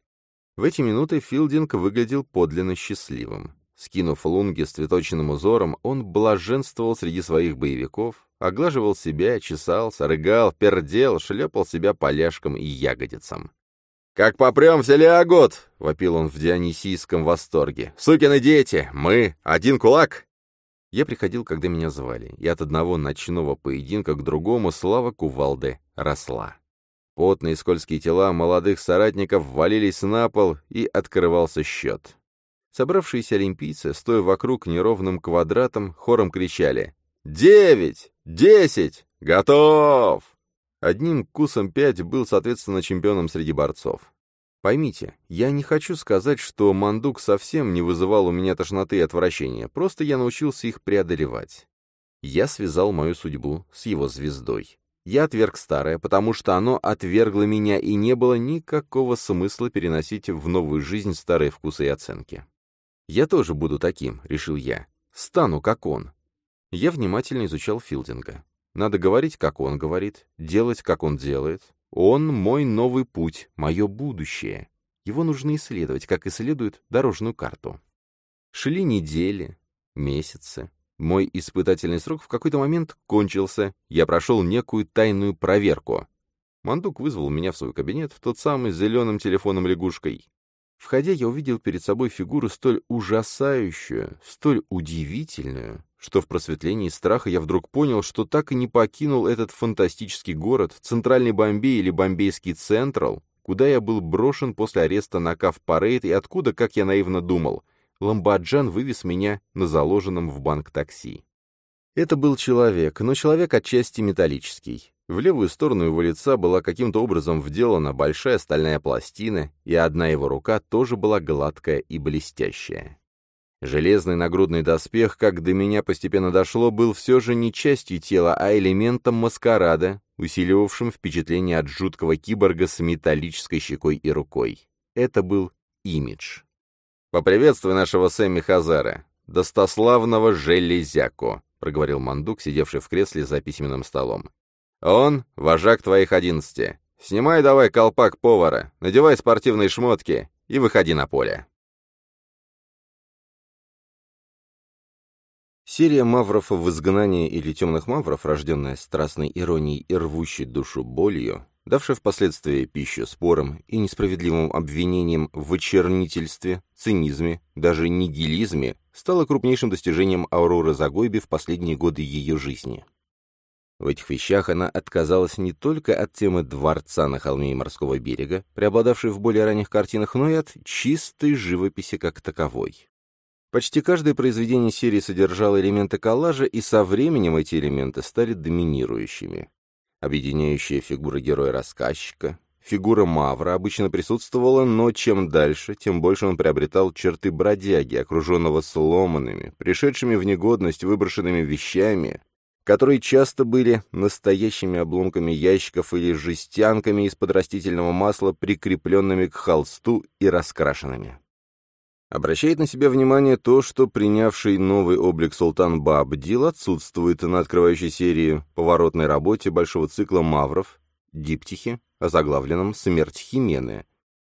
В эти минуты Филдинг выглядел подлинно счастливым. Скинув лунги с цветочным узором, он блаженствовал среди своих боевиков, оглаживал себя, чесался, рыгал, пердел, шлепал себя поляшком и ягодицам. «Как попрем в Селиагот!» — вопил он в дионисийском восторге. «Сукины дети! Мы! Один кулак!» Я приходил, когда меня звали, и от одного ночного поединка к другому слава кувалды росла. Потные скользкие тела молодых соратников валились на пол, и открывался счет. Собравшиеся олимпийцы, стоя вокруг неровным квадратом, хором кричали «Девять! Десять! Готов!» Одним кусом пять был, соответственно, чемпионом среди борцов. Поймите, я не хочу сказать, что мандук совсем не вызывал у меня тошноты и отвращения, просто я научился их преодолевать. Я связал мою судьбу с его звездой. Я отверг старое, потому что оно отвергло меня, и не было никакого смысла переносить в новую жизнь старые вкусы и оценки. «Я тоже буду таким», — решил я. «Стану, как он». Я внимательно изучал Филдинга. Надо говорить, как он говорит, делать, как он делает. Он — мой новый путь, мое будущее. Его нужно исследовать, как исследуют дорожную карту. Шли недели, месяцы. Мой испытательный срок в какой-то момент кончился, я прошел некую тайную проверку. Мандук вызвал меня в свой кабинет, тот самый с зеленым телефоном лягушкой. Входя, я увидел перед собой фигуру столь ужасающую, столь удивительную, что в просветлении страха я вдруг понял, что так и не покинул этот фантастический город, центральный Бомбей или бомбейский Централ, куда я был брошен после ареста на Кав-Парейд и откуда, как я наивно думал, Ламбаджан вывез меня на заложенном в банк такси. Это был человек, но человек отчасти металлический. В левую сторону его лица была каким-то образом вделана большая стальная пластина, и одна его рука тоже была гладкая и блестящая. Железный нагрудный доспех, как до меня постепенно дошло, был все же не частью тела, а элементом маскарада, усиливавшим впечатление от жуткого киборга с металлической щекой и рукой. Это был имидж. «Поприветствуй нашего Сэмми Хазара, достославного железяку», — проговорил Мандук, сидевший в кресле за письменным столом. «Он — вожак твоих одиннадцати. Снимай давай колпак повара, надевай спортивные шмотки и выходи на поле». Серия мавров в изгнании или темных мавров, рожденная страстной иронией и рвущей душу болью, давшая впоследствии пищу спорам и несправедливым обвинениям в очернительстве, цинизме, даже нигилизме, стала крупнейшим достижением Ауроры Загойби в последние годы ее жизни. В этих вещах она отказалась не только от темы дворца на холме и морского берега, преобладавшей в более ранних картинах, но и от чистой живописи как таковой. Почти каждое произведение серии содержало элементы коллажа, и со временем эти элементы стали доминирующими. Объединяющая фигура героя-рассказчика, фигура Мавра обычно присутствовала, но чем дальше, тем больше он приобретал черты бродяги, окруженного сломанными, пришедшими в негодность выброшенными вещами, которые часто были настоящими обломками ящиков или жестянками из-под растительного масла, прикрепленными к холсту и раскрашенными. Обращает на себя внимание то, что принявший новый облик Султан Бабдил отсутствует на открывающей серии поворотной работе большого цикла «Мавров», диптихе, озаглавленном «Смерть Химены»,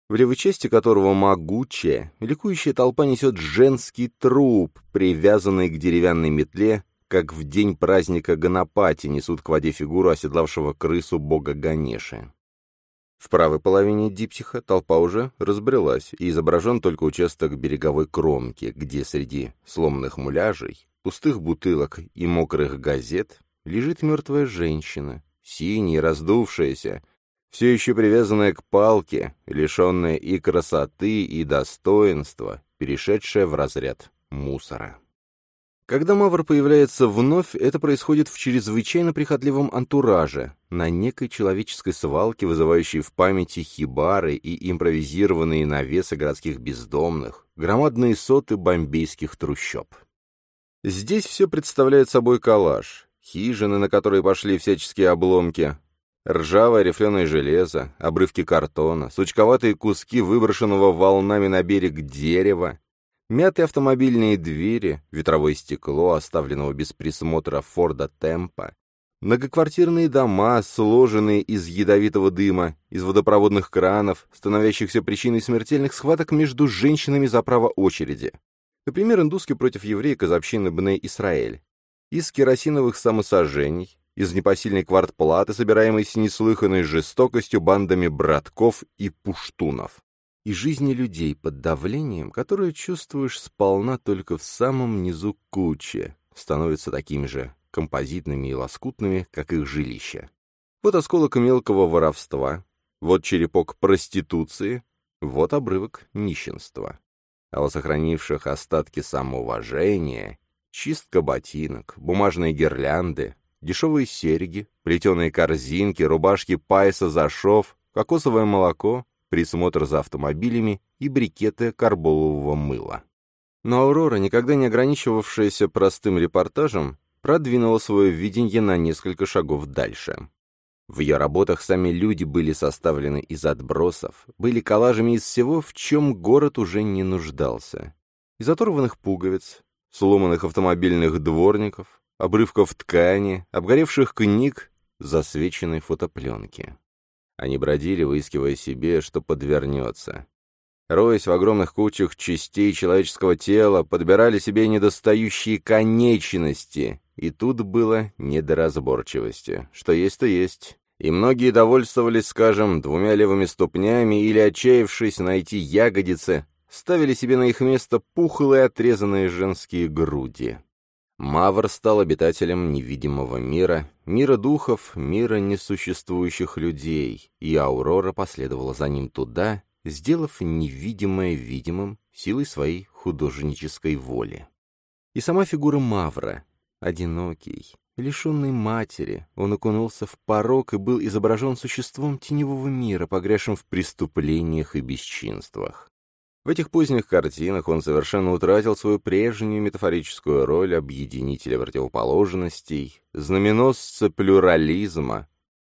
в левой части которого могучая, ликующая толпа несет женский труп, привязанный к деревянной метле как в день праздника Ганапати несут к воде фигуру оседлавшего крысу бога Ганеши. В правой половине диптиха толпа уже разбрелась, и изображен только участок береговой кромки, где среди сломанных муляжей, пустых бутылок и мокрых газет лежит мертвая женщина, синяя, раздувшаяся, все еще привязанная к палке, лишенная и красоты, и достоинства, перешедшая в разряд мусора. Когда Мавр появляется вновь, это происходит в чрезвычайно прихотливом антураже, на некой человеческой свалке, вызывающей в памяти хибары и импровизированные навесы городских бездомных, громадные соты бомбейских трущоб. Здесь все представляет собой коллаж. Хижины, на которые пошли всяческие обломки, Ржавое рифленое железо, обрывки картона, сучковатые куски выброшенного волнами на берег дерева, мятые автомобильные двери, ветровое стекло, оставленного без присмотра Форда Темпа, многоквартирные дома, сложенные из ядовитого дыма, из водопроводных кранов, становящихся причиной смертельных схваток между женщинами за право очереди. Например, индуски против евреек из общины Бне Исраэль. Из керосиновых самосожжений, из непосильной квартплаты, собираемой с неслыханной жестокостью бандами братков и пуштунов, и жизни людей под давлением, которое чувствуешь сполна только в самом низу кучи, становятся такими же композитными и лоскутными, как их жилища. Вот осколок мелкого воровства, вот черепок проституции, вот обрывок нищенства. А у сохранивших остатки самоуважения чистка ботинок, бумажные гирлянды, дешевые серьги, плетеные корзинки, рубашки пайса за шов, кокосовое молоко, присмотр за автомобилями и брикеты карболового мыла. Но Аурора, никогда не ограничивавшаяся простым репортажем, продвинула свое видение на несколько шагов дальше. В ее работах сами люди были составлены из отбросов, были коллажами из всего, в чем город уже не нуждался. Из оторванных пуговиц, сломанных автомобильных дворников, обрывков ткани, обгоревших книг, засвеченной фотопленки. Они бродили, выискивая себе, что подвернется. Роясь в огромных кучах частей человеческого тела, подбирали себе недостающие конечности, и тут было недоразборчивости. Что есть, то есть. И многие довольствовались, скажем, двумя левыми ступнями или, отчаявшись найти ягодицы, ставили себе на их место пухлые отрезанные женские груди. Мавр стал обитателем невидимого мира, мира духов, мира несуществующих людей, и Аурора последовала за ним туда, сделав невидимое видимым силой своей художнической воли. И сама фигура Мавра, одинокий, лишенный матери, он окунулся в порог и был изображен существом теневого мира, погрязшим в преступлениях и бесчинствах. В этих поздних картинах он совершенно утратил свою прежнюю метафорическую роль объединителя противоположностей, знаменосца плюрализма.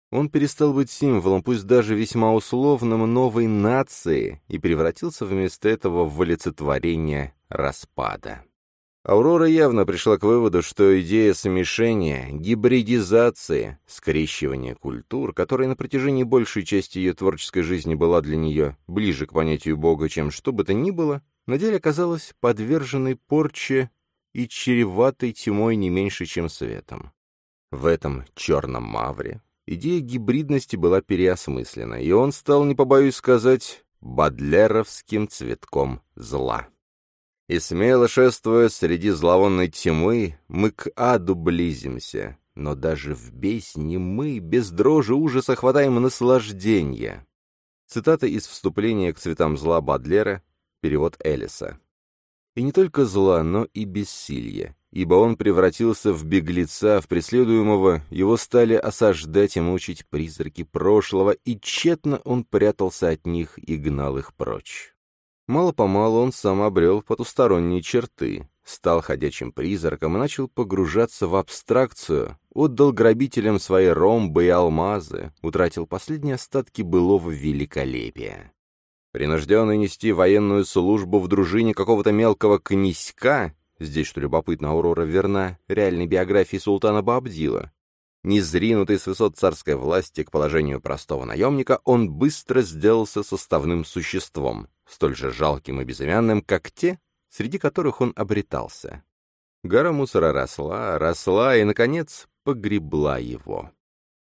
Он перестал быть символом, пусть даже весьма условным, новой нации и превратился вместо этого в олицетворение распада. Аурора явно пришла к выводу, что идея смешения, гибридизации, скрещивания культур, которая на протяжении большей части ее творческой жизни была для нее ближе к понятию Бога, чем что бы то ни было, на деле оказалась подверженной порче и чреватой тьмой не меньше, чем светом. В этом черном мавре идея гибридности была переосмыслена, и он стал, не побоюсь сказать, бадлеровским цветком зла. И смело шествуя среди зловонной тьмы, мы к аду близимся, но даже в бесне мы без дрожи ужаса хватаем наслаждения. Цитата из вступления к «Цветам зла» Бадлера, перевод Элиса. И не только зла, но и бессилье, ибо он превратился в беглеца, в преследуемого, его стали осаждать и мучить призраки прошлого, и тщетно он прятался от них и гнал их прочь. Мало-помалу он сам обрел потусторонние черты, стал ходячим призраком и начал погружаться в абстракцию, отдал грабителям свои ромбы и алмазы, утратил последние остатки былого великолепия. Принужденный нести военную службу в дружине какого-то мелкого князька, здесь, что любопытно, Аурора верна реальной биографии султана Бабдила, Незринутый с высот царской власти к положению простого наемника, он быстро сделался составным существом, столь же жалким и безымянным, как те, среди которых он обретался. Гора мусора росла, росла и, наконец, погребла его.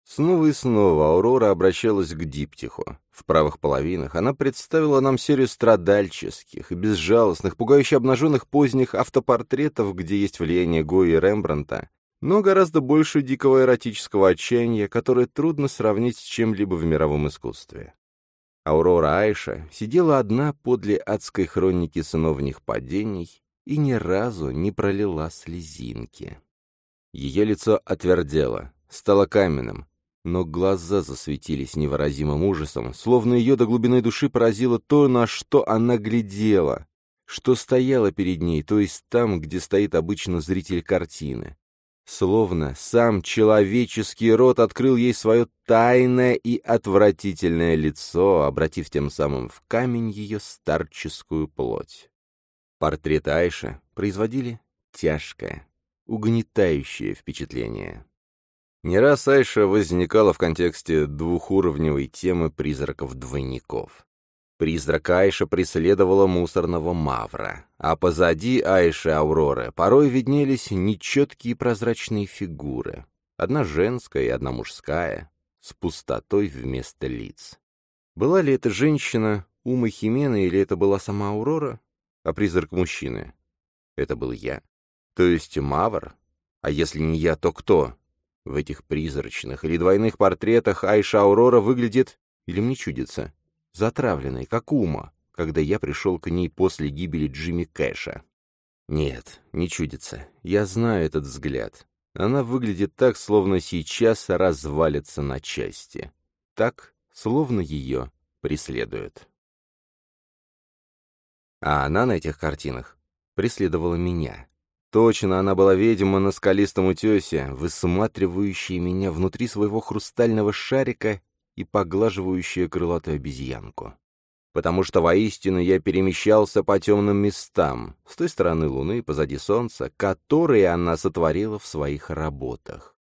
Снова и снова Аурора обращалась к диптиху. В правых половинах она представила нам серию страдальческих, безжалостных, пугающе обнаженных поздних автопортретов, где есть влияние Гои и Рембранта, но гораздо больше дикого эротического отчаяния, которое трудно сравнить с чем-либо в мировом искусстве. Аурора Айша сидела одна подле адской хроники сыновних падений и ни разу не пролила слезинки. Ее лицо отвердело, стало каменным, но глаза засветились невыразимым ужасом, словно ее до глубины души поразило то, на что она глядела, что стояло перед ней, то есть там, где стоит обычно зритель картины. Словно сам человеческий род открыл ей свое тайное и отвратительное лицо, обратив тем самым в камень ее старческую плоть. Портреты Айша производили тяжкое, угнетающее впечатление. Не раз Айша возникала в контексте двухуровневой темы призраков-двойников. Призрак Айша преследовала мусорного мавра, а позади Айши Ауроры порой виднелись нечеткие прозрачные фигуры, одна женская и одна мужская, с пустотой вместо лиц. Была ли это женщина Ума Химена или это была сама Аурора? А призрак мужчины? Это был я. То есть Мавр? А если не я, то кто? В этих призрачных или двойных портретах Айша Аурора выглядит, или мне чудится, затравленной, как ума, когда я пришел к ней после гибели Джимми Кэша. Нет, не чудится. Я знаю этот взгляд. Она выглядит так, словно сейчас развалится на части. Так, словно ее преследуют. А она на этих картинах преследовала меня. Точно, она была ведьма на скалистом утесе, высматривающая меня внутри своего хрустального шарика и поглаживающая крылатую обезьянку. Потому что воистину я перемещался по темным местам, с той стороны Луны, позади Солнца, которые она сотворила в своих работах.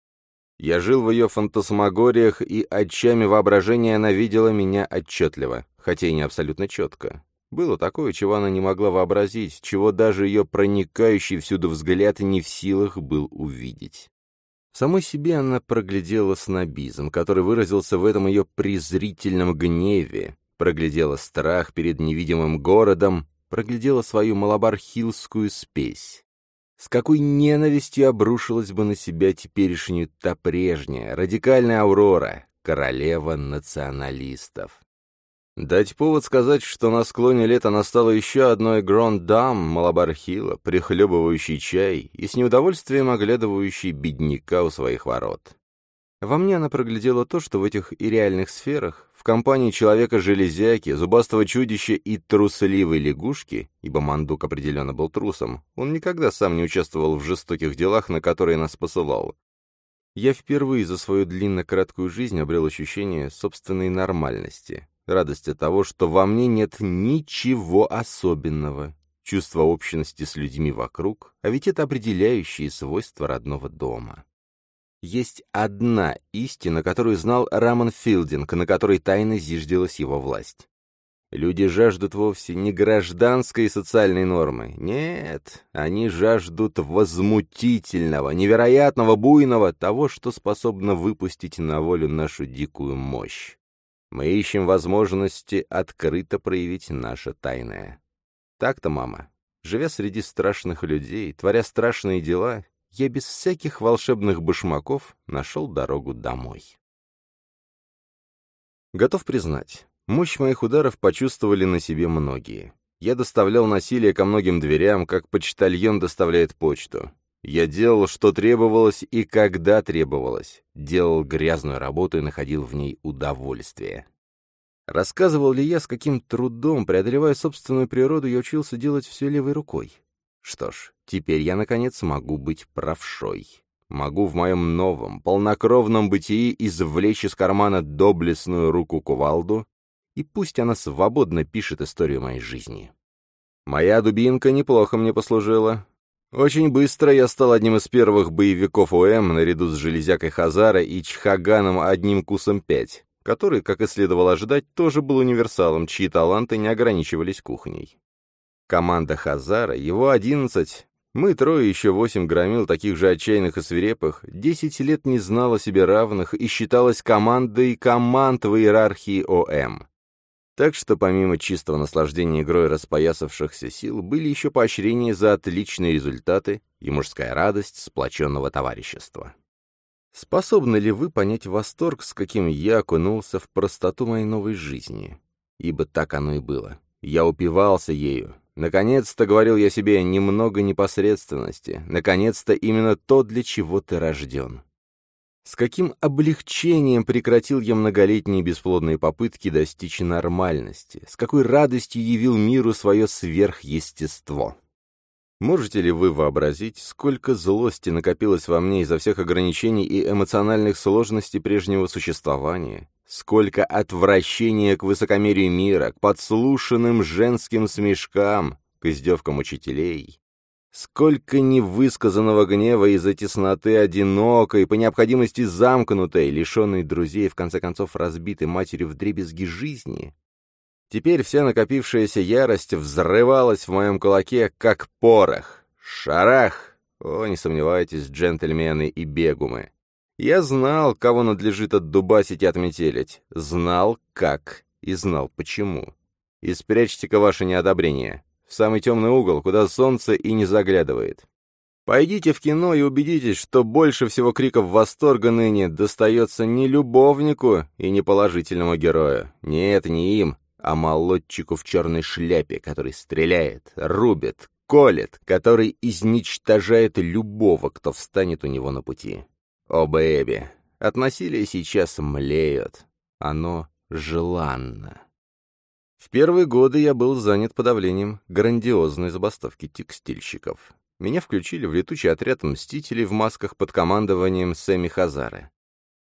Я жил в ее фантасмагориях, и очами воображения она видела меня отчетливо, хотя и не абсолютно четко. Было такое, чего она не могла вообразить, чего даже ее проникающий всюду взгляд не в силах был увидеть. Самой себе она проглядела снобизм, который выразился в этом ее презрительном гневе, проглядела страх перед невидимым городом, проглядела свою малабархилскую спесь. С какой ненавистью обрушилась бы на себя теперешнюю та прежняя, радикальная Аурора, королева националистов. Дать повод сказать, что на склоне лета настало еще одной гронд-дам Малабархила, прихлебывающий чай и с неудовольствием оглядывающий бедняка у своих ворот. Во мне она проглядела то, что в этих и реальных сферах, в компании человека-железяки, зубастого чудища и трусливой лягушки, ибо Мандук определенно был трусом, он никогда сам не участвовал в жестоких делах, на которые нас посылал. Я впервые за свою длинно-краткую жизнь обрел ощущение собственной нормальности, радость от того, что во мне нет ничего особенного, чувство общности с людьми вокруг, а ведь это определяющие свойства родного дома. Есть одна истина, которую знал Рамон Филдинг, на которой тайно зиждилась его власть. Люди жаждут вовсе не гражданской и социальной нормы. Нет, они жаждут возмутительного, невероятного, буйного, того, что способно выпустить на волю нашу дикую мощь. Мы ищем возможности открыто проявить наше тайное. Так-то, мама. Живя среди страшных людей, творя страшные дела, я без всяких волшебных башмаков нашел дорогу домой. Готов признать, мощь моих ударов почувствовали на себе многие. Я доставлял насилие ко многим дверям, как почтальон доставляет почту. Я делал, что требовалось и когда требовалось. Делал грязную работу и находил в ней удовольствие. Рассказывал ли я, с каким трудом, преодолевая собственную природу, я учился делать все левой рукой? Что ж, теперь я, наконец, могу быть правшой. Могу в моем новом, полнокровном бытии извлечь из кармана доблестную руку кувалду, и пусть она свободно пишет историю моей жизни. Моя дубинка неплохо мне послужила. Очень быстро я стал одним из первых боевиков ОМ наряду с Железякой Хазара и Чхаганом одним кусом пять, который, как и следовало ожидать, тоже был универсалом, чьи таланты не ограничивались кухней. Команда Хазара, его одиннадцать, мы трое еще восемь громил таких же отчаянных и свирепых, десять лет не знала себе равных и считалась командой команд в иерархии ОМ. Так что помимо чистого наслаждения игрой распоясавшихся сил, были еще поощрения за отличные результаты и мужская радость сплоченного товарищества. Способны ли вы понять восторг, с каким я окунулся в простоту моей новой жизни? Ибо так оно и было. Я упивался ею. Наконец-то, говорил я себе, немного непосредственности. Наконец-то именно то, для чего ты рожден. С каким облегчением прекратил я многолетние бесплодные попытки достичь нормальности, с какой радостью явил миру свое сверхъестество. Можете ли вы вообразить, сколько злости накопилось во мне из-за всех ограничений и эмоциональных сложностей прежнего существования? Сколько отвращения к высокомерию мира, к подслушанным женским смешкам, к издевкам учителей? Сколько невысказанного гнева из-за тесноты одинокой, по необходимости замкнутой, лишенной друзей, в конце концов разбитой матерью в дребезги жизни? Теперь вся накопившаяся ярость взрывалась в моем кулаке, как порох. Шарах! О, не сомневайтесь, джентльмены и бегумы. Я знал, кого надлежит отдубасить и отметелить. Знал, как, и знал, почему. И спрячьте-ка ваше неодобрение. В самый темный угол, куда солнце и не заглядывает. Пойдите в кино и убедитесь, что больше всего криков восторга ныне достается не любовнику и не положительному герою. Нет, не им, а молодчику в черной шляпе, который стреляет, рубит, колет, который изничтожает любого, кто встанет у него на пути. О, бэби, от насилия сейчас млеют. Оно желанно. В первые годы я был занят подавлением грандиозной забастовки текстильщиков. Меня включили в летучий отряд мстителей в масках под командованием Сэмми Хазары.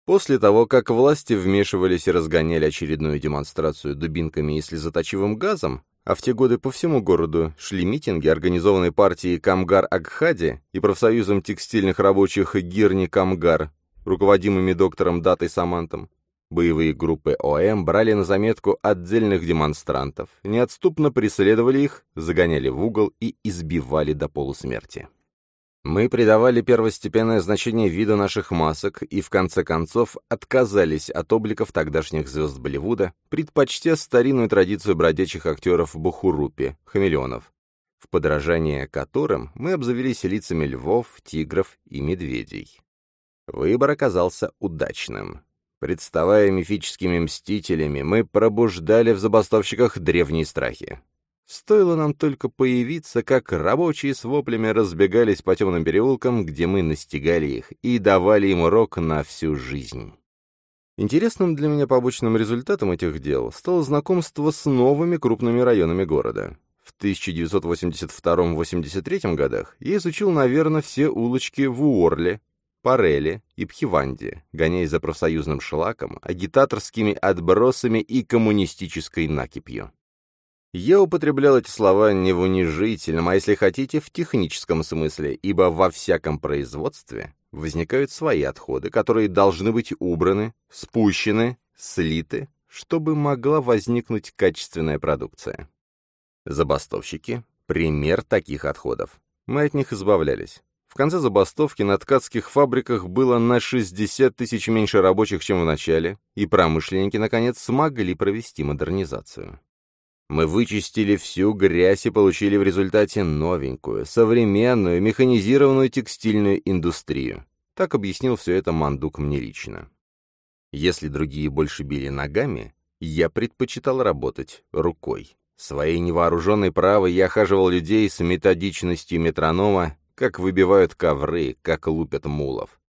После того, как власти вмешивались и разгоняли очередную демонстрацию дубинками и слезоточивым газом, а в те годы по всему городу шли митинги, организованные партией Камгар-Агхади и профсоюзом текстильных рабочих Гирни Камгар, руководимыми доктором Датой Самантом, боевые группы ОМ брали на заметку отдельных демонстрантов, неотступно преследовали их, загоняли в угол и избивали до полусмерти. Мы придавали первостепенное значение виду наших масок и, в конце концов, отказались от обликов тогдашних звезд Болливуда, предпочтя старинную традицию бродячих актеров Бухурупи, хамелеонов, в подражание которым мы обзавелись лицами львов, тигров и медведей. Выбор оказался удачным. Представая мифическими мстителями, мы пробуждали в забастовщиках древние страхи. Стоило нам только появиться, как рабочие с воплями разбегались по темным переулкам, где мы настигали их, и давали им урок на всю жизнь. Интересным для меня побочным результатом этих дел стало знакомство с новыми крупными районами города. В 1982-83 годах я изучил, наверное, все улочки в Уорле, Пареле и Пхиванде, гоняясь за профсоюзным шлаком, агитаторскими отбросами и коммунистической накипью. Я употреблял эти слова не в унижительном, а если хотите, в техническом смысле, ибо во всяком производстве возникают свои отходы, которые должны быть убраны, спущены, слиты, чтобы могла возникнуть качественная продукция. Забастовщики — пример таких отходов. Мы от них избавлялись. В конце забастовки на ткацких фабриках было на 60 тысяч меньше рабочих, чем в начале, и промышленники, наконец, смогли провести модернизацию. Мы вычистили всю грязь и получили в результате новенькую, современную, механизированную текстильную индустрию. Так объяснил все это Мандук мне лично. Если другие больше били ногами, я предпочитал работать рукой. Своей невооруженной правой я охаживал людей с методичностью метронома, как выбивают ковры, как лупят мулов.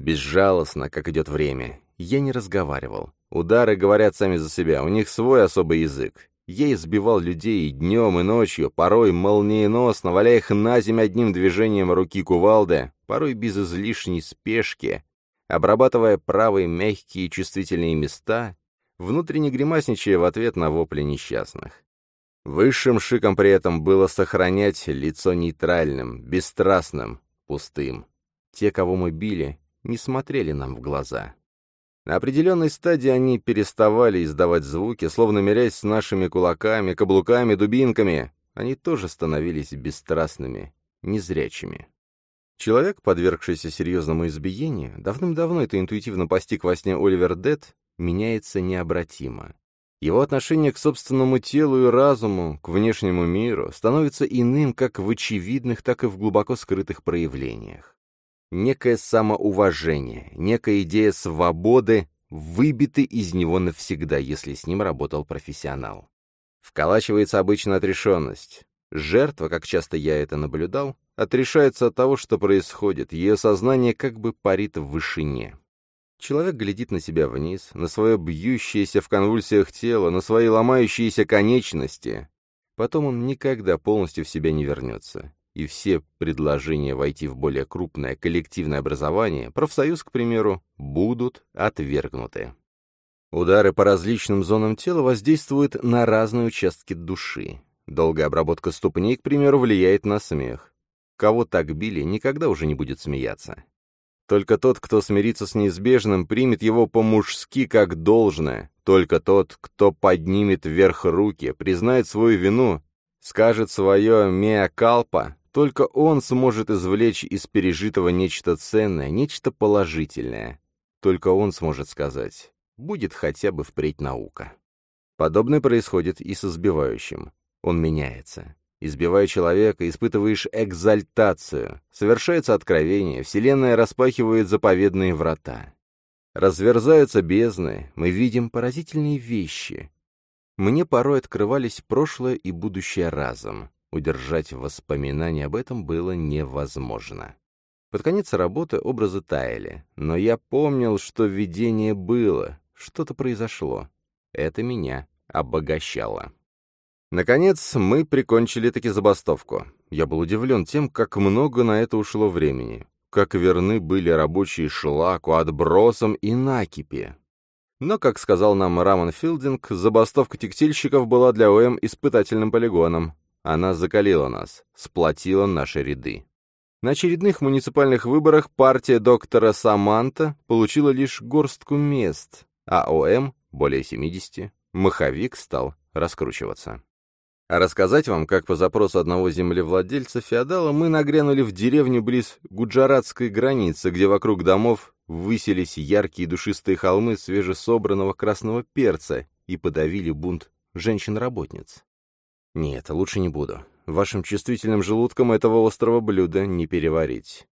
Безжалостно, как идет время, я не разговаривал. Удары говорят сами за себя, у них свой особый язык. Я избивал людей и днем, и ночью, порой молниеносно, валяя их на землю одним движением руки кувалды, порой без излишней спешки, обрабатывая правые мягкие чувствительные места, внутренне гримасничая в ответ на вопли несчастных. Высшим шиком при этом было сохранять лицо нейтральным, бесстрастным, пустым. Те, кого мы били, не смотрели нам в глаза. На определенной стадии они переставали издавать звуки, словно мирясь с нашими кулаками, каблуками, дубинками. Они тоже становились бесстрастными, незрячими. Человек, подвергшийся серьезному избиению, давным-давно это интуитивно постиг во сне Оливер Дед, меняется необратимо. Его отношение к собственному телу и разуму, к внешнему миру, становится иным как в очевидных, так и в глубоко скрытых проявлениях некое самоуважение, некая идея свободы выбиты из него навсегда, если с ним работал профессионал. Вколачивается обычно отрешенность. Жертва, как часто я это наблюдал, отрешается от того, что происходит, ее сознание как бы парит в вышине. Человек глядит на себя вниз, на свое бьющееся в конвульсиях тело, на свои ломающиеся конечности. Потом он никогда полностью в себя не вернется. и все предложения войти в более крупное коллективное образование, профсоюз, к примеру, будут отвергнуты. Удары по различным зонам тела воздействуют на разные участки души. Долгая обработка ступней, к примеру, влияет на смех. Кого так били, никогда уже не будет смеяться. Только тот, кто смирится с неизбежным, примет его по-мужски как должное. Только тот, кто поднимет вверх руки, признает свою вину, скажет свое «меа-калпа», только он сможет извлечь из пережитого нечто ценное, нечто положительное. Только он сможет сказать будет хотя бы впредь наука. Подобное происходит и с избивающим. Он меняется. Избивая человека, испытываешь экзальтацию, совершается откровение, Вселенная распахивает заповедные врата. Разверзаются бездны, мы видим поразительные вещи. Мне порой открывались прошлое и будущее разом. Удержать воспоминания об этом было невозможно. Под конец работы образы таяли, но я помнил, что видение было, что-то произошло. Это меня обогащало. Наконец, мы прикончили таки забастовку. Я был удивлен тем, как много на это ушло времени. Как верны были рабочие шлаку, отбросам и накипи. Но, как сказал нам Рамон Филдинг, забастовка текстильщиков была для ОМ испытательным полигоном. Она закалила нас, сплотила наши ряды. На очередных муниципальных выборах партия доктора Саманта получила лишь горстку мест, а ОМ — более 70, маховик стал раскручиваться. А рассказать вам, как по запросу одного землевладельца-феодала мы нагрянули в деревню близ гуджаратской границы, где вокруг домов высились яркие душистые холмы свежесобранного красного перца и подавили бунт женщин-работниц. Нет, лучше не буду. Вашим чувствительным желудком этого острого блюда не переварить.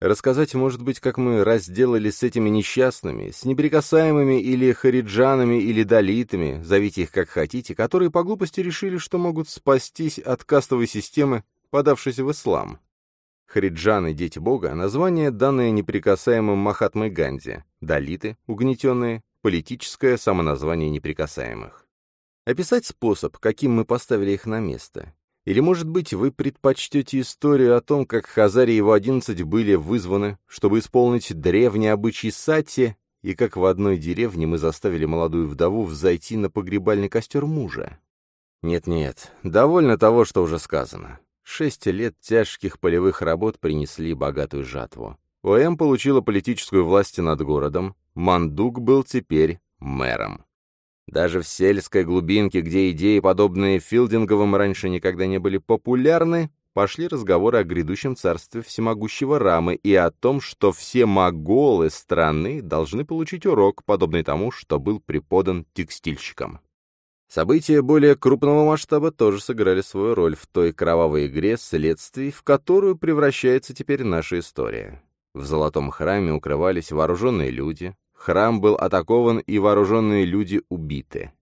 Рассказать, может быть, как мы разделали с этими несчастными, с неприкасаемыми или хариджанами, или далитами, зовите их как хотите, которые по глупости решили, что могут спастись от кастовой системы, подавшись в ислам. Хариджаны, дети Бога, название, данное неприкасаемым Махатмой Ганди, далиты, угнетенные, политическое самоназвание неприкасаемых. Описать способ, каким мы поставили их на место, или, может быть, вы предпочтете историю о том, как Хазари и его одиннадцать были вызваны, чтобы исполнить древний обычай сати, и как в одной деревне мы заставили молодую вдову взойти на погребальный костер мужа? Нет-нет, довольно того, что уже сказано. Шесть лет тяжких полевых работ принесли богатую жатву. ОМ получила политическую власть над городом, Мандук был теперь мэром. Даже в сельской глубинке, где идеи, подобные Филдинговым, раньше никогда не были популярны, пошли разговоры о грядущем царстве всемогущего Рамы и о том, что все моголы страны должны получить урок, подобный тому, что был преподан текстильщикам. События более крупного масштаба тоже сыграли свою роль в той кровавой игре следствий, в которую превращается теперь наша история. В Золотом храме укрывались вооруженные люди, Храм был атакован и вооруженные люди убиты.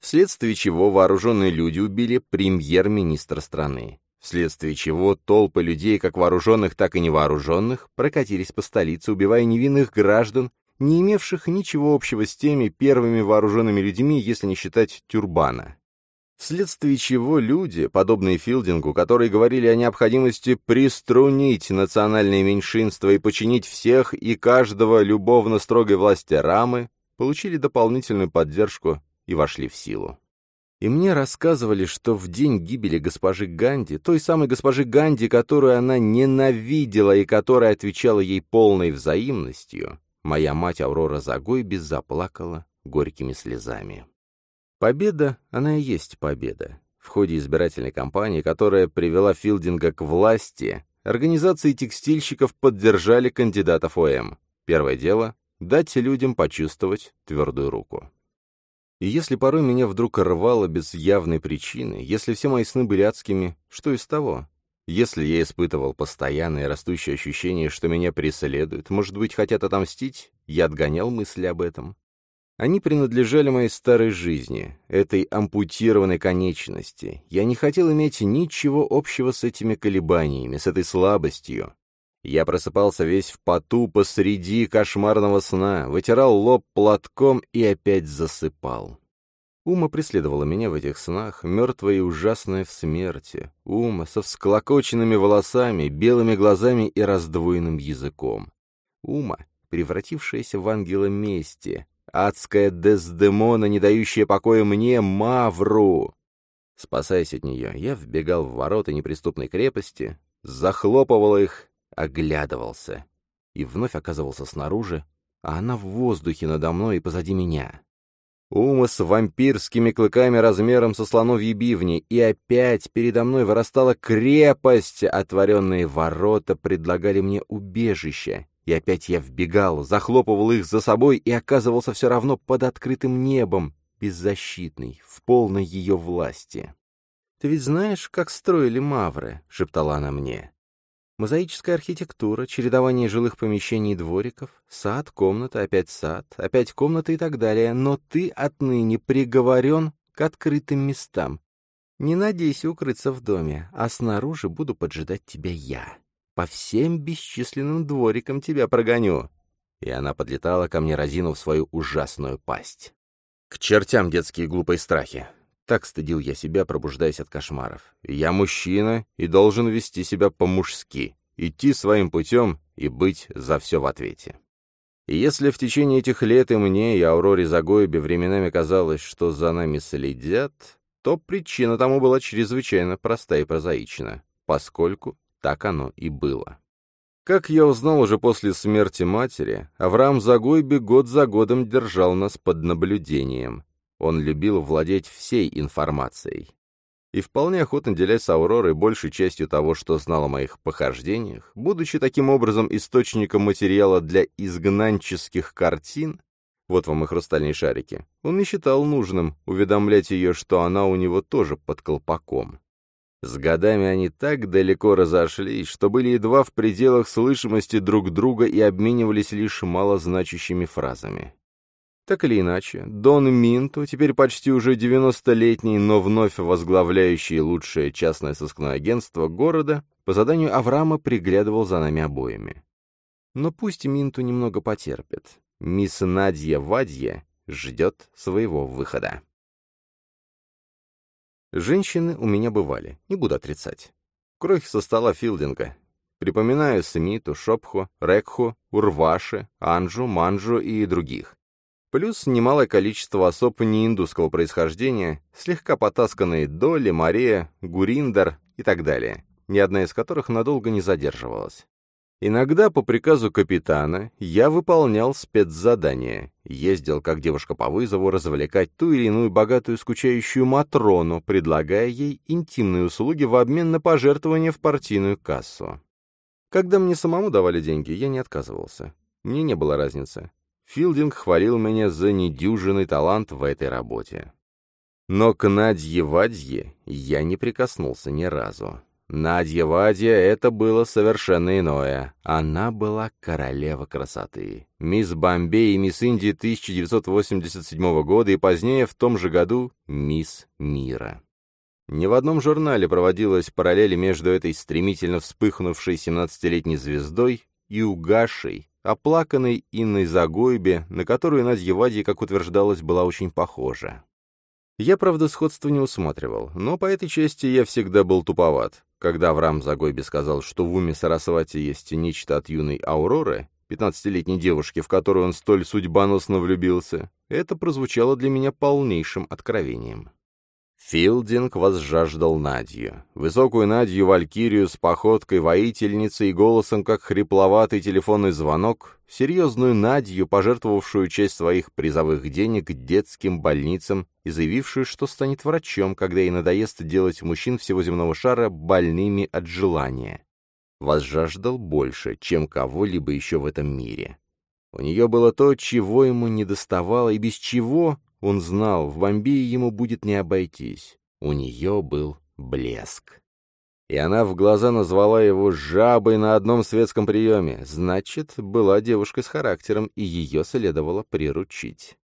Вследствие чего вооруженные люди убили премьер-министра страны. Вследствие чего толпы людей, как вооруженных, так и невооруженных, прокатились по столице, убивая невинных граждан, не имевших ничего общего с теми первыми вооруженными людьми, если не считать Тюрбана вследствие чего люди, подобные Филдингу, которые говорили о необходимости приструнить национальные меньшинства и починить всех и каждого любовно строгой власти рамы, получили дополнительную поддержку и вошли в силу. И мне рассказывали, что в день гибели госпожи Ганди, той самой госпожи Ганди, которую она ненавидела и которая отвечала ей полной взаимностью, моя мать Аврора Загойби заплакала горькими слезами. Победа, она и есть победа. В ходе избирательной кампании, которая привела Филдинга к власти, организации текстильщиков поддержали кандидатов ОМ. Первое дело — дать людям почувствовать твердую руку. И если порой меня вдруг рвало без явной причины, если все мои сны были адскими, что из того? Если я испытывал постоянное растущее ощущение, что меня преследуют, может быть, хотят отомстить, я отгонял мысли об этом. Они принадлежали моей старой жизни, этой ампутированной конечности. Я не хотел иметь ничего общего с этими колебаниями, с этой слабостью. Я просыпался весь в поту посреди кошмарного сна, вытирал лоб платком и опять засыпал. Ума преследовала меня в этих снах, мертвая и ужасная в смерти. Ума со всклокоченными волосами, белыми глазами и раздвоенным языком. Ума, превратившаяся в ангела мести, адская Дездемона, не дающая покоя мне, Мавру. Спасаясь от нее, я вбегал в ворота неприступной крепости, захлопывал их, оглядывался и вновь оказывался снаружи, а она в воздухе надо мной и позади меня. Ума с вампирскими клыками размером со слоновьи бивни, и опять передо мной вырастала крепость, отворенные ворота предлагали мне убежище, и опять я вбегал, захлопывал их за собой и оказывался все равно под открытым небом, беззащитный, в полной ее власти. «Ты ведь знаешь, как строили мавры?» — шептала она мне. Мозаическая архитектура, чередование жилых помещений и двориков, сад, комната, опять сад, опять комната и так далее, но ты отныне приговорен к открытым местам. Не надейся укрыться в доме, а снаружи буду поджидать тебя я. По всем бесчисленным дворикам тебя прогоню. И она подлетала ко мне, разинув свою ужасную пасть. К чертям детские глупые страхи. Так стыдил я себя, пробуждаясь от кошмаров. Я мужчина и должен вести себя по-мужски, идти своим путем и быть за все в ответе. И если в течение этих лет и мне, и Ауроре Загоебе временами казалось, что за нами следят, то причина тому была чрезвычайно проста и прозаична, поскольку так оно и было. Как я узнал уже после смерти матери, Авраам Загойби год за годом держал нас под наблюдением, он любил владеть всей информацией. И вполне охотно делясь с Ауророй большей частью того, что знал о моих похождениях, будучи таким образом источником материала для изгнанческих картин, вот вам и хрустальные шарики, он не считал нужным уведомлять ее, что она у него тоже под колпаком. С годами они так далеко разошлись, что были едва в пределах слышимости друг друга и обменивались лишь малозначащими фразами. Так или иначе, Дон Минту, теперь почти уже 90-летний, но вновь возглавляющий лучшее частное сыскное агентство города, по заданию Авраама приглядывал за нами обоими. Но пусть Минту немного потерпит. Мисс Надья Вадья ждет своего выхода. Женщины у меня бывали, не буду отрицать. Крохи со стола Филдинга. Припоминаю Смиту, Шопху, Рекху, Урваши, Анжу, Манжу и других. Плюс немалое количество особ неиндусского происхождения, слегка потасканные Долли, Мария, Гуриндар и так далее, ни одна из которых надолго не задерживалась. Иногда по приказу капитана я выполнял спецзадания, ездил как девушка по вызову развлекать ту или иную богатую скучающую Матрону, предлагая ей интимные услуги в обмен на пожертвования в партийную кассу. Когда мне самому давали деньги, я не отказывался. Мне не было разницы. Филдинг хвалил меня за недюжинный талант в этой работе. Но к Надье Вадье я не прикоснулся ни разу. Надья Вадья — это было совершенно иное. Она была королева красоты. Мисс Бомбей и мисс Индии 1987 года и позднее в том же году мисс Мира. Ни в одном журнале проводилась параллель между этой стремительно вспыхнувшей 17-летней звездой и угасшей, оплаканной Инной Загойбе, на которую Надя Вадья, как утверждалось, была очень похожа. Я, правда, сходства не усматривал, но по этой части я всегда был туповат. Когда Авраам Загойбе сказал, что в уме Сарасвати есть нечто от юной Ауроры, пятнадцатилетней девушки, в которую он столь судьбоносно влюбился, это прозвучало для меня полнейшим откровением. Филдинг возжаждал Надью. Высокую Надью-валькирию с походкой воительницы и голосом, как хрипловатый телефонный звонок, серьезную Надью, пожертвовавшую часть своих призовых денег детским больницам и заявившую, что станет врачом, когда ей надоест делать мужчин всего земного шара больными от желания. Возжаждал больше, чем кого-либо еще в этом мире. У нее было то, чего ему не доставало, и без чего он знал, в Бомбее ему будет не обойтись. У нее был блеск. И она в глаза назвала его жабой на одном светском приеме. Значит, была девушкой с характером, и ее следовало приручить.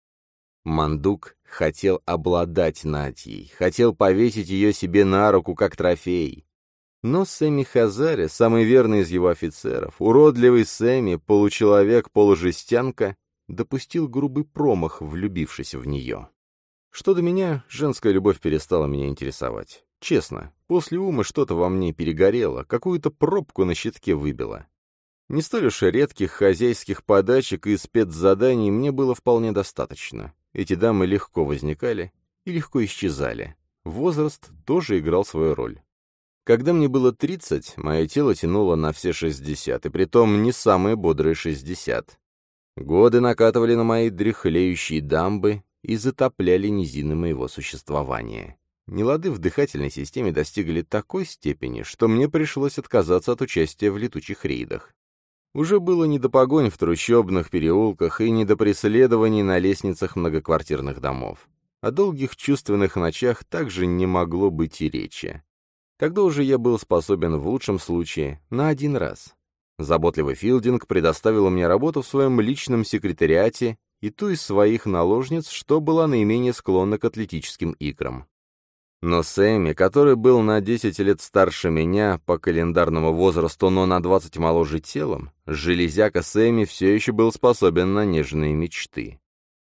Мандук хотел обладать Надей, хотел повесить ее себе на руку, как трофей. Но Сэмми Хазари, самый верный из его офицеров, уродливый Сэмми, получеловек-полужестянка, допустил грубый промах, влюбившись в нее. Что до меня, женская любовь перестала меня интересовать. Честно, после ума что-то во мне перегорело, какую-то пробку на щитке выбило. Не столь уж редких хозяйских подачек и спецзаданий мне было вполне достаточно. Эти дамы легко возникали и легко исчезали. Возраст тоже играл свою роль. Когда мне было 30, мое тело тянуло на все 60, и притом не самые бодрые 60. Годы накатывали на мои дряхлеющие дамбы и затопляли низины моего существования. Нелады в дыхательной системе достигли такой степени, что мне пришлось отказаться от участия в летучих рейдах. Уже было не до погонь в трущобных переулках и не до преследований на лестницах многоквартирных домов. О долгих чувственных ночах также не могло быть и речи. Тогда уже я был способен в лучшем случае на один раз. Заботливый Филдинг предоставил мне работу в своем личном секретариате и ту из своих наложниц, что была наименее склонна к атлетическим играм. Но Сэмми, который был на 10 лет старше меня по календарному возрасту, но на 20 моложе телом, железяка Сэмми все еще был способен на нежные мечты.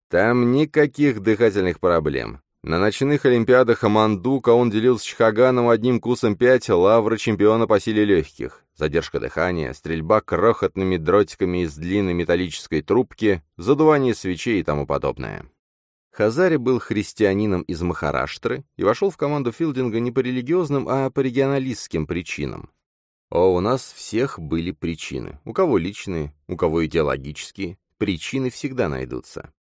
Там никаких дыхательных проблем. На ночных олимпиадах Мандука он делил с Чхаганом одним кусом пять лавры чемпиона по силе легких. Задержка дыхания, стрельба крохотными дротиками из длинной металлической трубки, задувание свечей и тому подобное. Хазари был христианином из Махараштры и вошел в команду Филдинга не по религиозным, а по регионалистским причинам. О, у нас всех были причины. У кого личные, у кого идеологические. Причины всегда найдутся.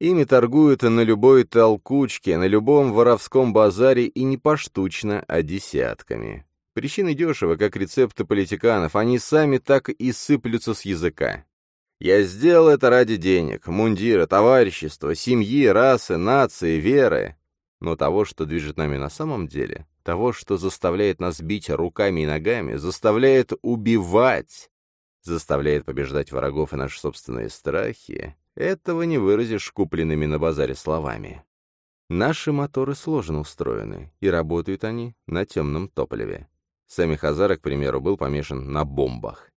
Ими торгуют на любой толкучке, на любом воровском базаре и не поштучно, а десятками. Причины дешево, как рецепты политиканов, они сами так и сыплются с языка. Я сделал это ради денег, мундира, товарищества, семьи, расы, нации, веры. Но того, что движет нами на самом деле, того, что заставляет нас бить руками и ногами, заставляет убивать, заставляет побеждать врагов и наши собственные страхи, этого не выразишь купленными на базаре словами. Наши моторы сложно устроены, и работают они на темном топливе. Сами Хазара, к примеру, был помешан на бомбах.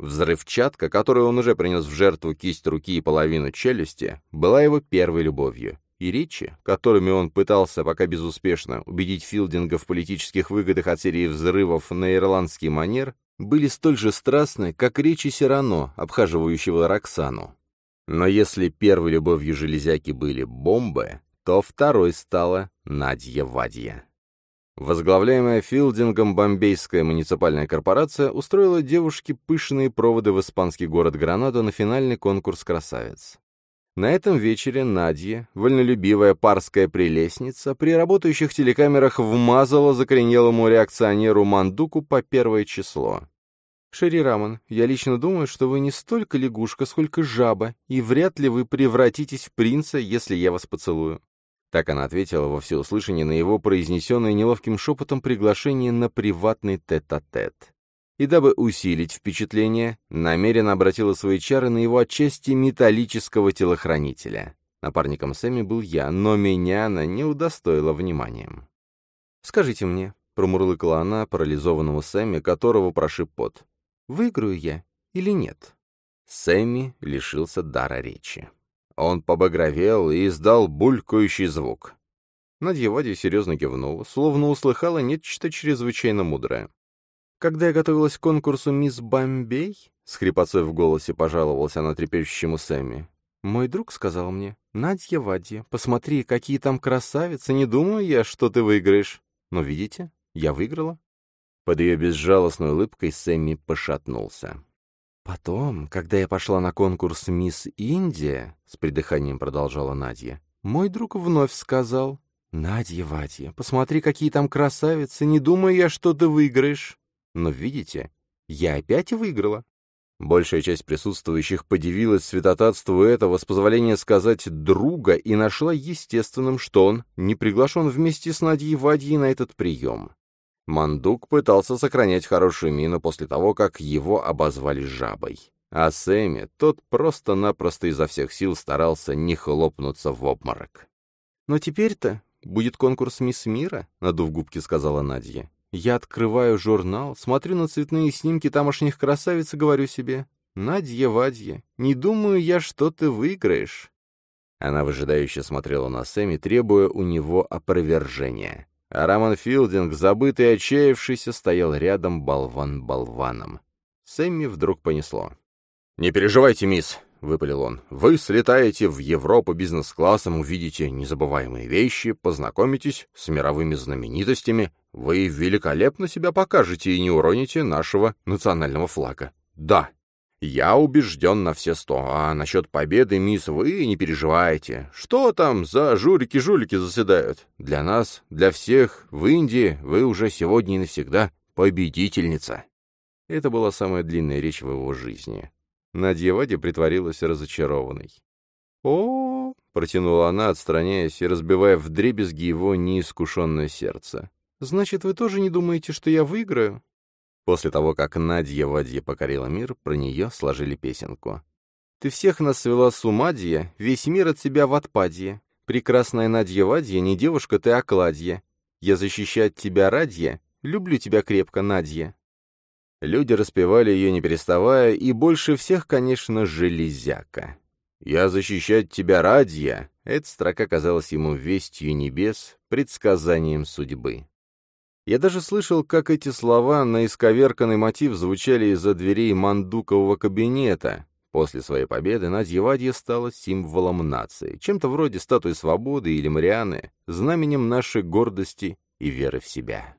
Взрывчатка, которую он уже принес в жертву кисть руки и половину челюсти, была его первой любовью. И речи, которыми он пытался, пока безуспешно, убедить Филдинга в политических выгодах от серии взрывов на ирландский манер, были столь же страстны, как речи Сирано, обхаживающего Роксану. Но если первой любовью железяки были бомбы, то второй стала Надья Вадья. Возглавляемая Филдингом бомбейская муниципальная корпорация устроила девушке пышные проводы в испанский город Гранаду на финальный конкурс красавиц. На этом вечере Надя, вольнолюбивая парская прелестница, при работающих телекамерах вмазала закоренелому реакционеру Мандуку по первое число. «Шерри Рамон, я лично думаю, что вы не столько лягушка, сколько жаба, и вряд ли вы превратитесь в принца, если я вас поцелую. Так она ответила во всеуслышание на его произнесенное неловким шепотом приглашение на приватный тет-а-тет. -тет. И дабы усилить впечатление, намеренно обратила свои чары на его отчасти металлического телохранителя. Напарником Сэмми был я, но меня она не удостоила вниманием. «Скажите мне», — промурлыкала она парализованному Сэмми, которого прошиб пот, — «выиграю я или нет?» Сэмми лишился дара речи. Он побагровел и издал булькающий звук. Надя Вадя серьезно кивнула, словно услыхала нечто чрезвычайно мудрое. «Когда я готовилась к конкурсу «Мисс Бомбей», — с хрипотцой в голосе пожаловалась она трепещущему Сэмми, мой друг сказал мне, «Надя Вадья, посмотри, какие там красавицы, не думаю я, что ты выиграешь. Но видите, я выиграла». Под ее безжалостной улыбкой Сэмми пошатнулся. «Потом, когда я пошла на конкурс «Мисс Индия», — с придыханием продолжала Надя, мой друг вновь сказал, «Надя, Вадья, посмотри, какие там красавицы, не думаю я, что ты выиграешь». Но видите, я опять выиграла. Большая часть присутствующих подивилась святотатству этого, с позволения сказать, друга, и нашла естественным, что он не приглашен вместе с Надей Вадьей на этот прием. Мандук пытался сохранять хорошую мину после того, как его обозвали жабой. А Сэмми, тот просто-напросто изо всех сил старался не хлопнуться в обморок. «Но теперь-то будет конкурс «Мисс Мира», — надув губки, сказала Надя. «Я открываю журнал, смотрю на цветные снимки тамошних красавиц и говорю себе, «Надья, Вадья, не думаю я, что ты выиграешь». Она выжидающе смотрела на Сэмми, требуя у него опровержения. А Рамон Филдинг, забытый и отчаявшийся, стоял рядом болван болваном. Сэмми вдруг понесло. «Не переживайте, мисс», — выпалил он. «Вы слетаете в Европу бизнес-классом, увидите незабываемые вещи, познакомитесь с мировыми знаменитостями. Вы великолепно себя покажете и не уроните нашего национального флага. Да, я убежден на все сто. А насчет победы, мисс, вы не переживайте. Что там за жулики-жулики заседают? Для нас, для всех, в Индии вы уже сегодня и навсегда победительница». Это была самая длинная речь в его жизни. Надя Ваде притворилась разочарованной. о, -о, протянула она, отстраняясь и разбивая вдребезги его неискушенное сердце. «Значит, вы тоже не думаете, что я выиграю?» После того, как Надя Вадье покорила мир, про нее сложили песенку. «Ты всех нас свела с ума, Дья, весь мир от себя в отпадье. Прекрасная Надя Вадья, не девушка, ты окладья. Я защищать тебя радья, люблю тебя крепко, Надя». Люди распевали ее не переставая, и больше всех, конечно, железяка. «Я защищать тебя, Радья!» Эта строка казалась ему вестью небес, предсказанием судьбы. Я даже слышал, как эти слова на исковерканный мотив звучали из-за дверей мандукового кабинета. После своей победы Надья Вадья стала символом нации, чем-то вроде статуи свободы или Марианы, знаменем нашей гордости и веры в себя.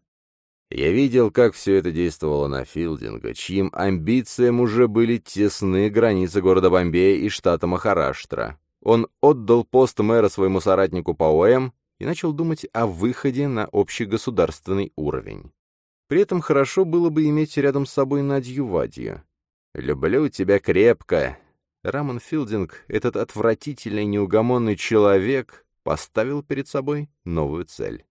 Я видел, как все это действовало на Филдинга, чьим амбициям уже были тесны границы города Бомбея и штата Махараштра. Он отдал пост мэра своему соратнику по ОМ и начал думать о выходе на общегосударственный уровень. При этом хорошо было бы иметь рядом с собой Надью Вадью. «Люблю тебя крепко». Рамон Филдинг, этот отвратительный неугомонный человек, поставил перед собой новую цель.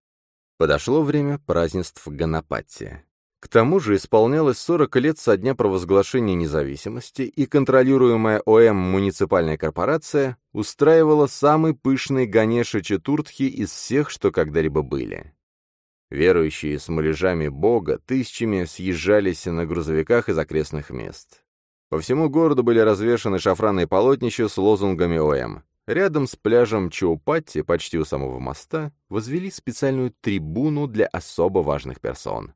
Подошло время празднеств Ганапати. К тому же исполнялось 40 лет со дня провозглашения независимости, и контролируемая ОМ муниципальная корпорация устраивала самый пышный Ганеша Чатуртхи из всех, что когда-либо были. Верующие с муляжами Бога тысячами съезжались на грузовиках из окрестных мест. По всему городу были развешаны шафранные полотнища с лозунгами ОМ. Рядом с пляжем Чоупатти, почти у самого моста, возвели специальную трибуну для особо важных персон.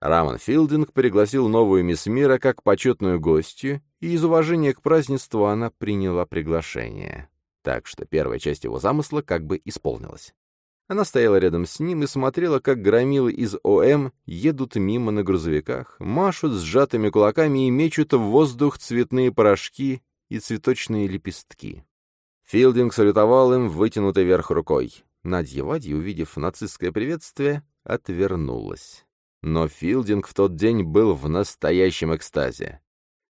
Рамон Филдинг пригласил новую мисс Мира как почетную гостью, и из уважения к празднеству она приняла приглашение. Так что первая часть его замысла как бы исполнилась. Она стояла рядом с ним и смотрела, как громилы из ОМ едут мимо на грузовиках, машут сжатыми кулаками и мечут в воздух цветные порошки и цветочные лепестки. Филдинг салютовал им вытянутой вверх рукой. Надя Вадья, увидев нацистское приветствие, отвернулась. Но Филдинг в тот день был в настоящем экстазе.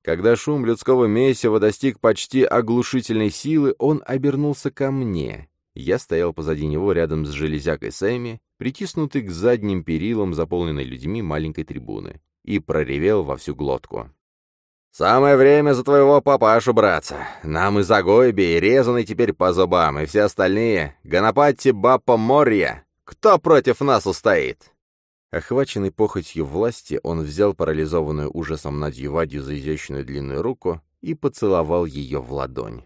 Когда шум людского месива достиг почти оглушительной силы, он обернулся ко мне. Я стоял позади него рядом с железякой Сэмми, притиснутый к задним перилам, заполненной людьми маленькой трибуны, и проревел во всю глотку. «Самое время за твоего папашу браться. Нам и Загойби, и резанный теперь по зубам, и все остальные. Ганапатти Баппа Морья. Кто против нас устоит?» Охваченный похотью власти, он взял парализованную ужасом Надью Вадью за изящную длинную руку и поцеловал ее в ладонь.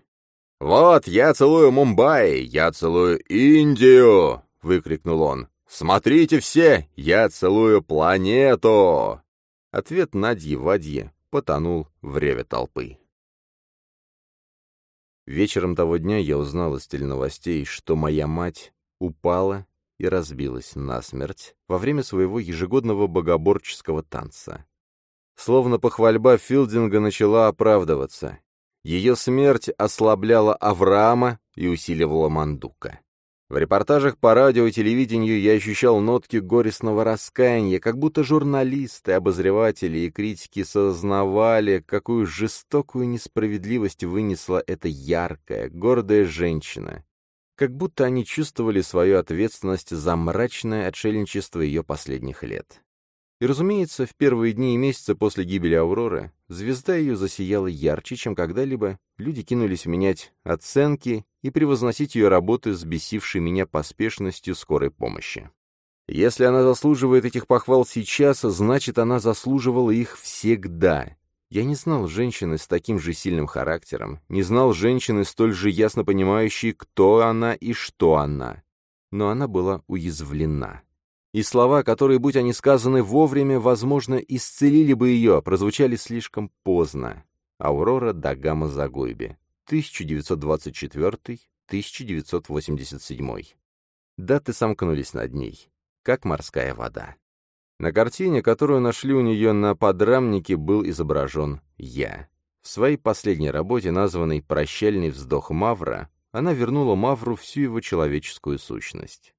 «Вот, я целую Мумбаи, я целую Индию!» — выкрикнул он. «Смотрите все, я целую планету!» Ответ Надьи Вадьи потонул в реве толпы. Вечером того дня я узнал из теленовостей, что моя мать упала и разбилась насмерть во время своего ежегодного богоборческого танца. Словно похвальба Филдинга начала оправдываться. Ее смерть ослабляла Авраама и усиливала Мандука. В репортажах по радио и телевидению я ощущал нотки горестного раскаяния, как будто журналисты, обозреватели и критики сознавали, какую жестокую несправедливость вынесла эта яркая, гордая женщина, как будто они чувствовали свою ответственность за мрачное отшельничество ее последних лет. И, разумеется, в первые дни и месяцы после гибели Ауроры звезда ее засияла ярче, чем когда-либо, люди кинулись менять оценки и превозносить ее работы с меня поспешностью скорой помощи. Если она заслуживает этих похвал сейчас, значит, она заслуживала их всегда. Я не знал женщины с таким же сильным характером, не знал женщины, столь же ясно понимающей, кто она и что она. Но она была уязвлена. И слова, которые, будь они сказаны вовремя, возможно, исцелили бы ее, прозвучали слишком поздно. Аурора Дагама Загойби, 1924-1987. Даты сомкнулись над ней, как морская вода. На картине, которую нашли у нее на подрамнике, был изображен я. В своей последней работе, названной «Прощальный вздох Мавра», она вернула Мавру всю его человеческую сущность.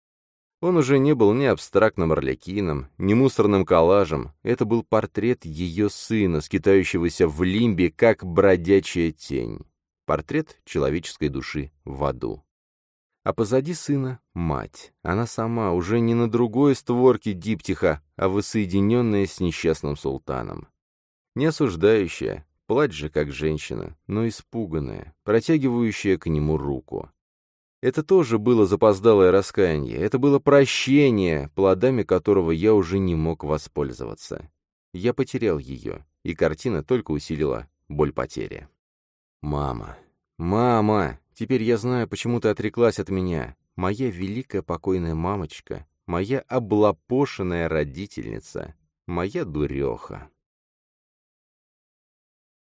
Он уже не был ни абстрактным орлякином, ни мусорным коллажем, это был портрет ее сына, скитающегося в лимбе, как бродячая тень. Портрет человеческой души в аду. А позади сына — мать. Она сама, уже не на другой створке диптиха, а воссоединенная с несчастным султаном. Не осуждающая, плачь же как женщина, но испуганная, протягивающая к нему руку. Это тоже было запоздалое раскаяние, это было прощение, плодами которого я уже не мог воспользоваться. Я потерял ее, и картина только усилила боль потери. «Мама! Мама!» Теперь я знаю, почему ты отреклась от меня. Моя великая покойная мамочка, моя облапошенная родительница, моя дуреха.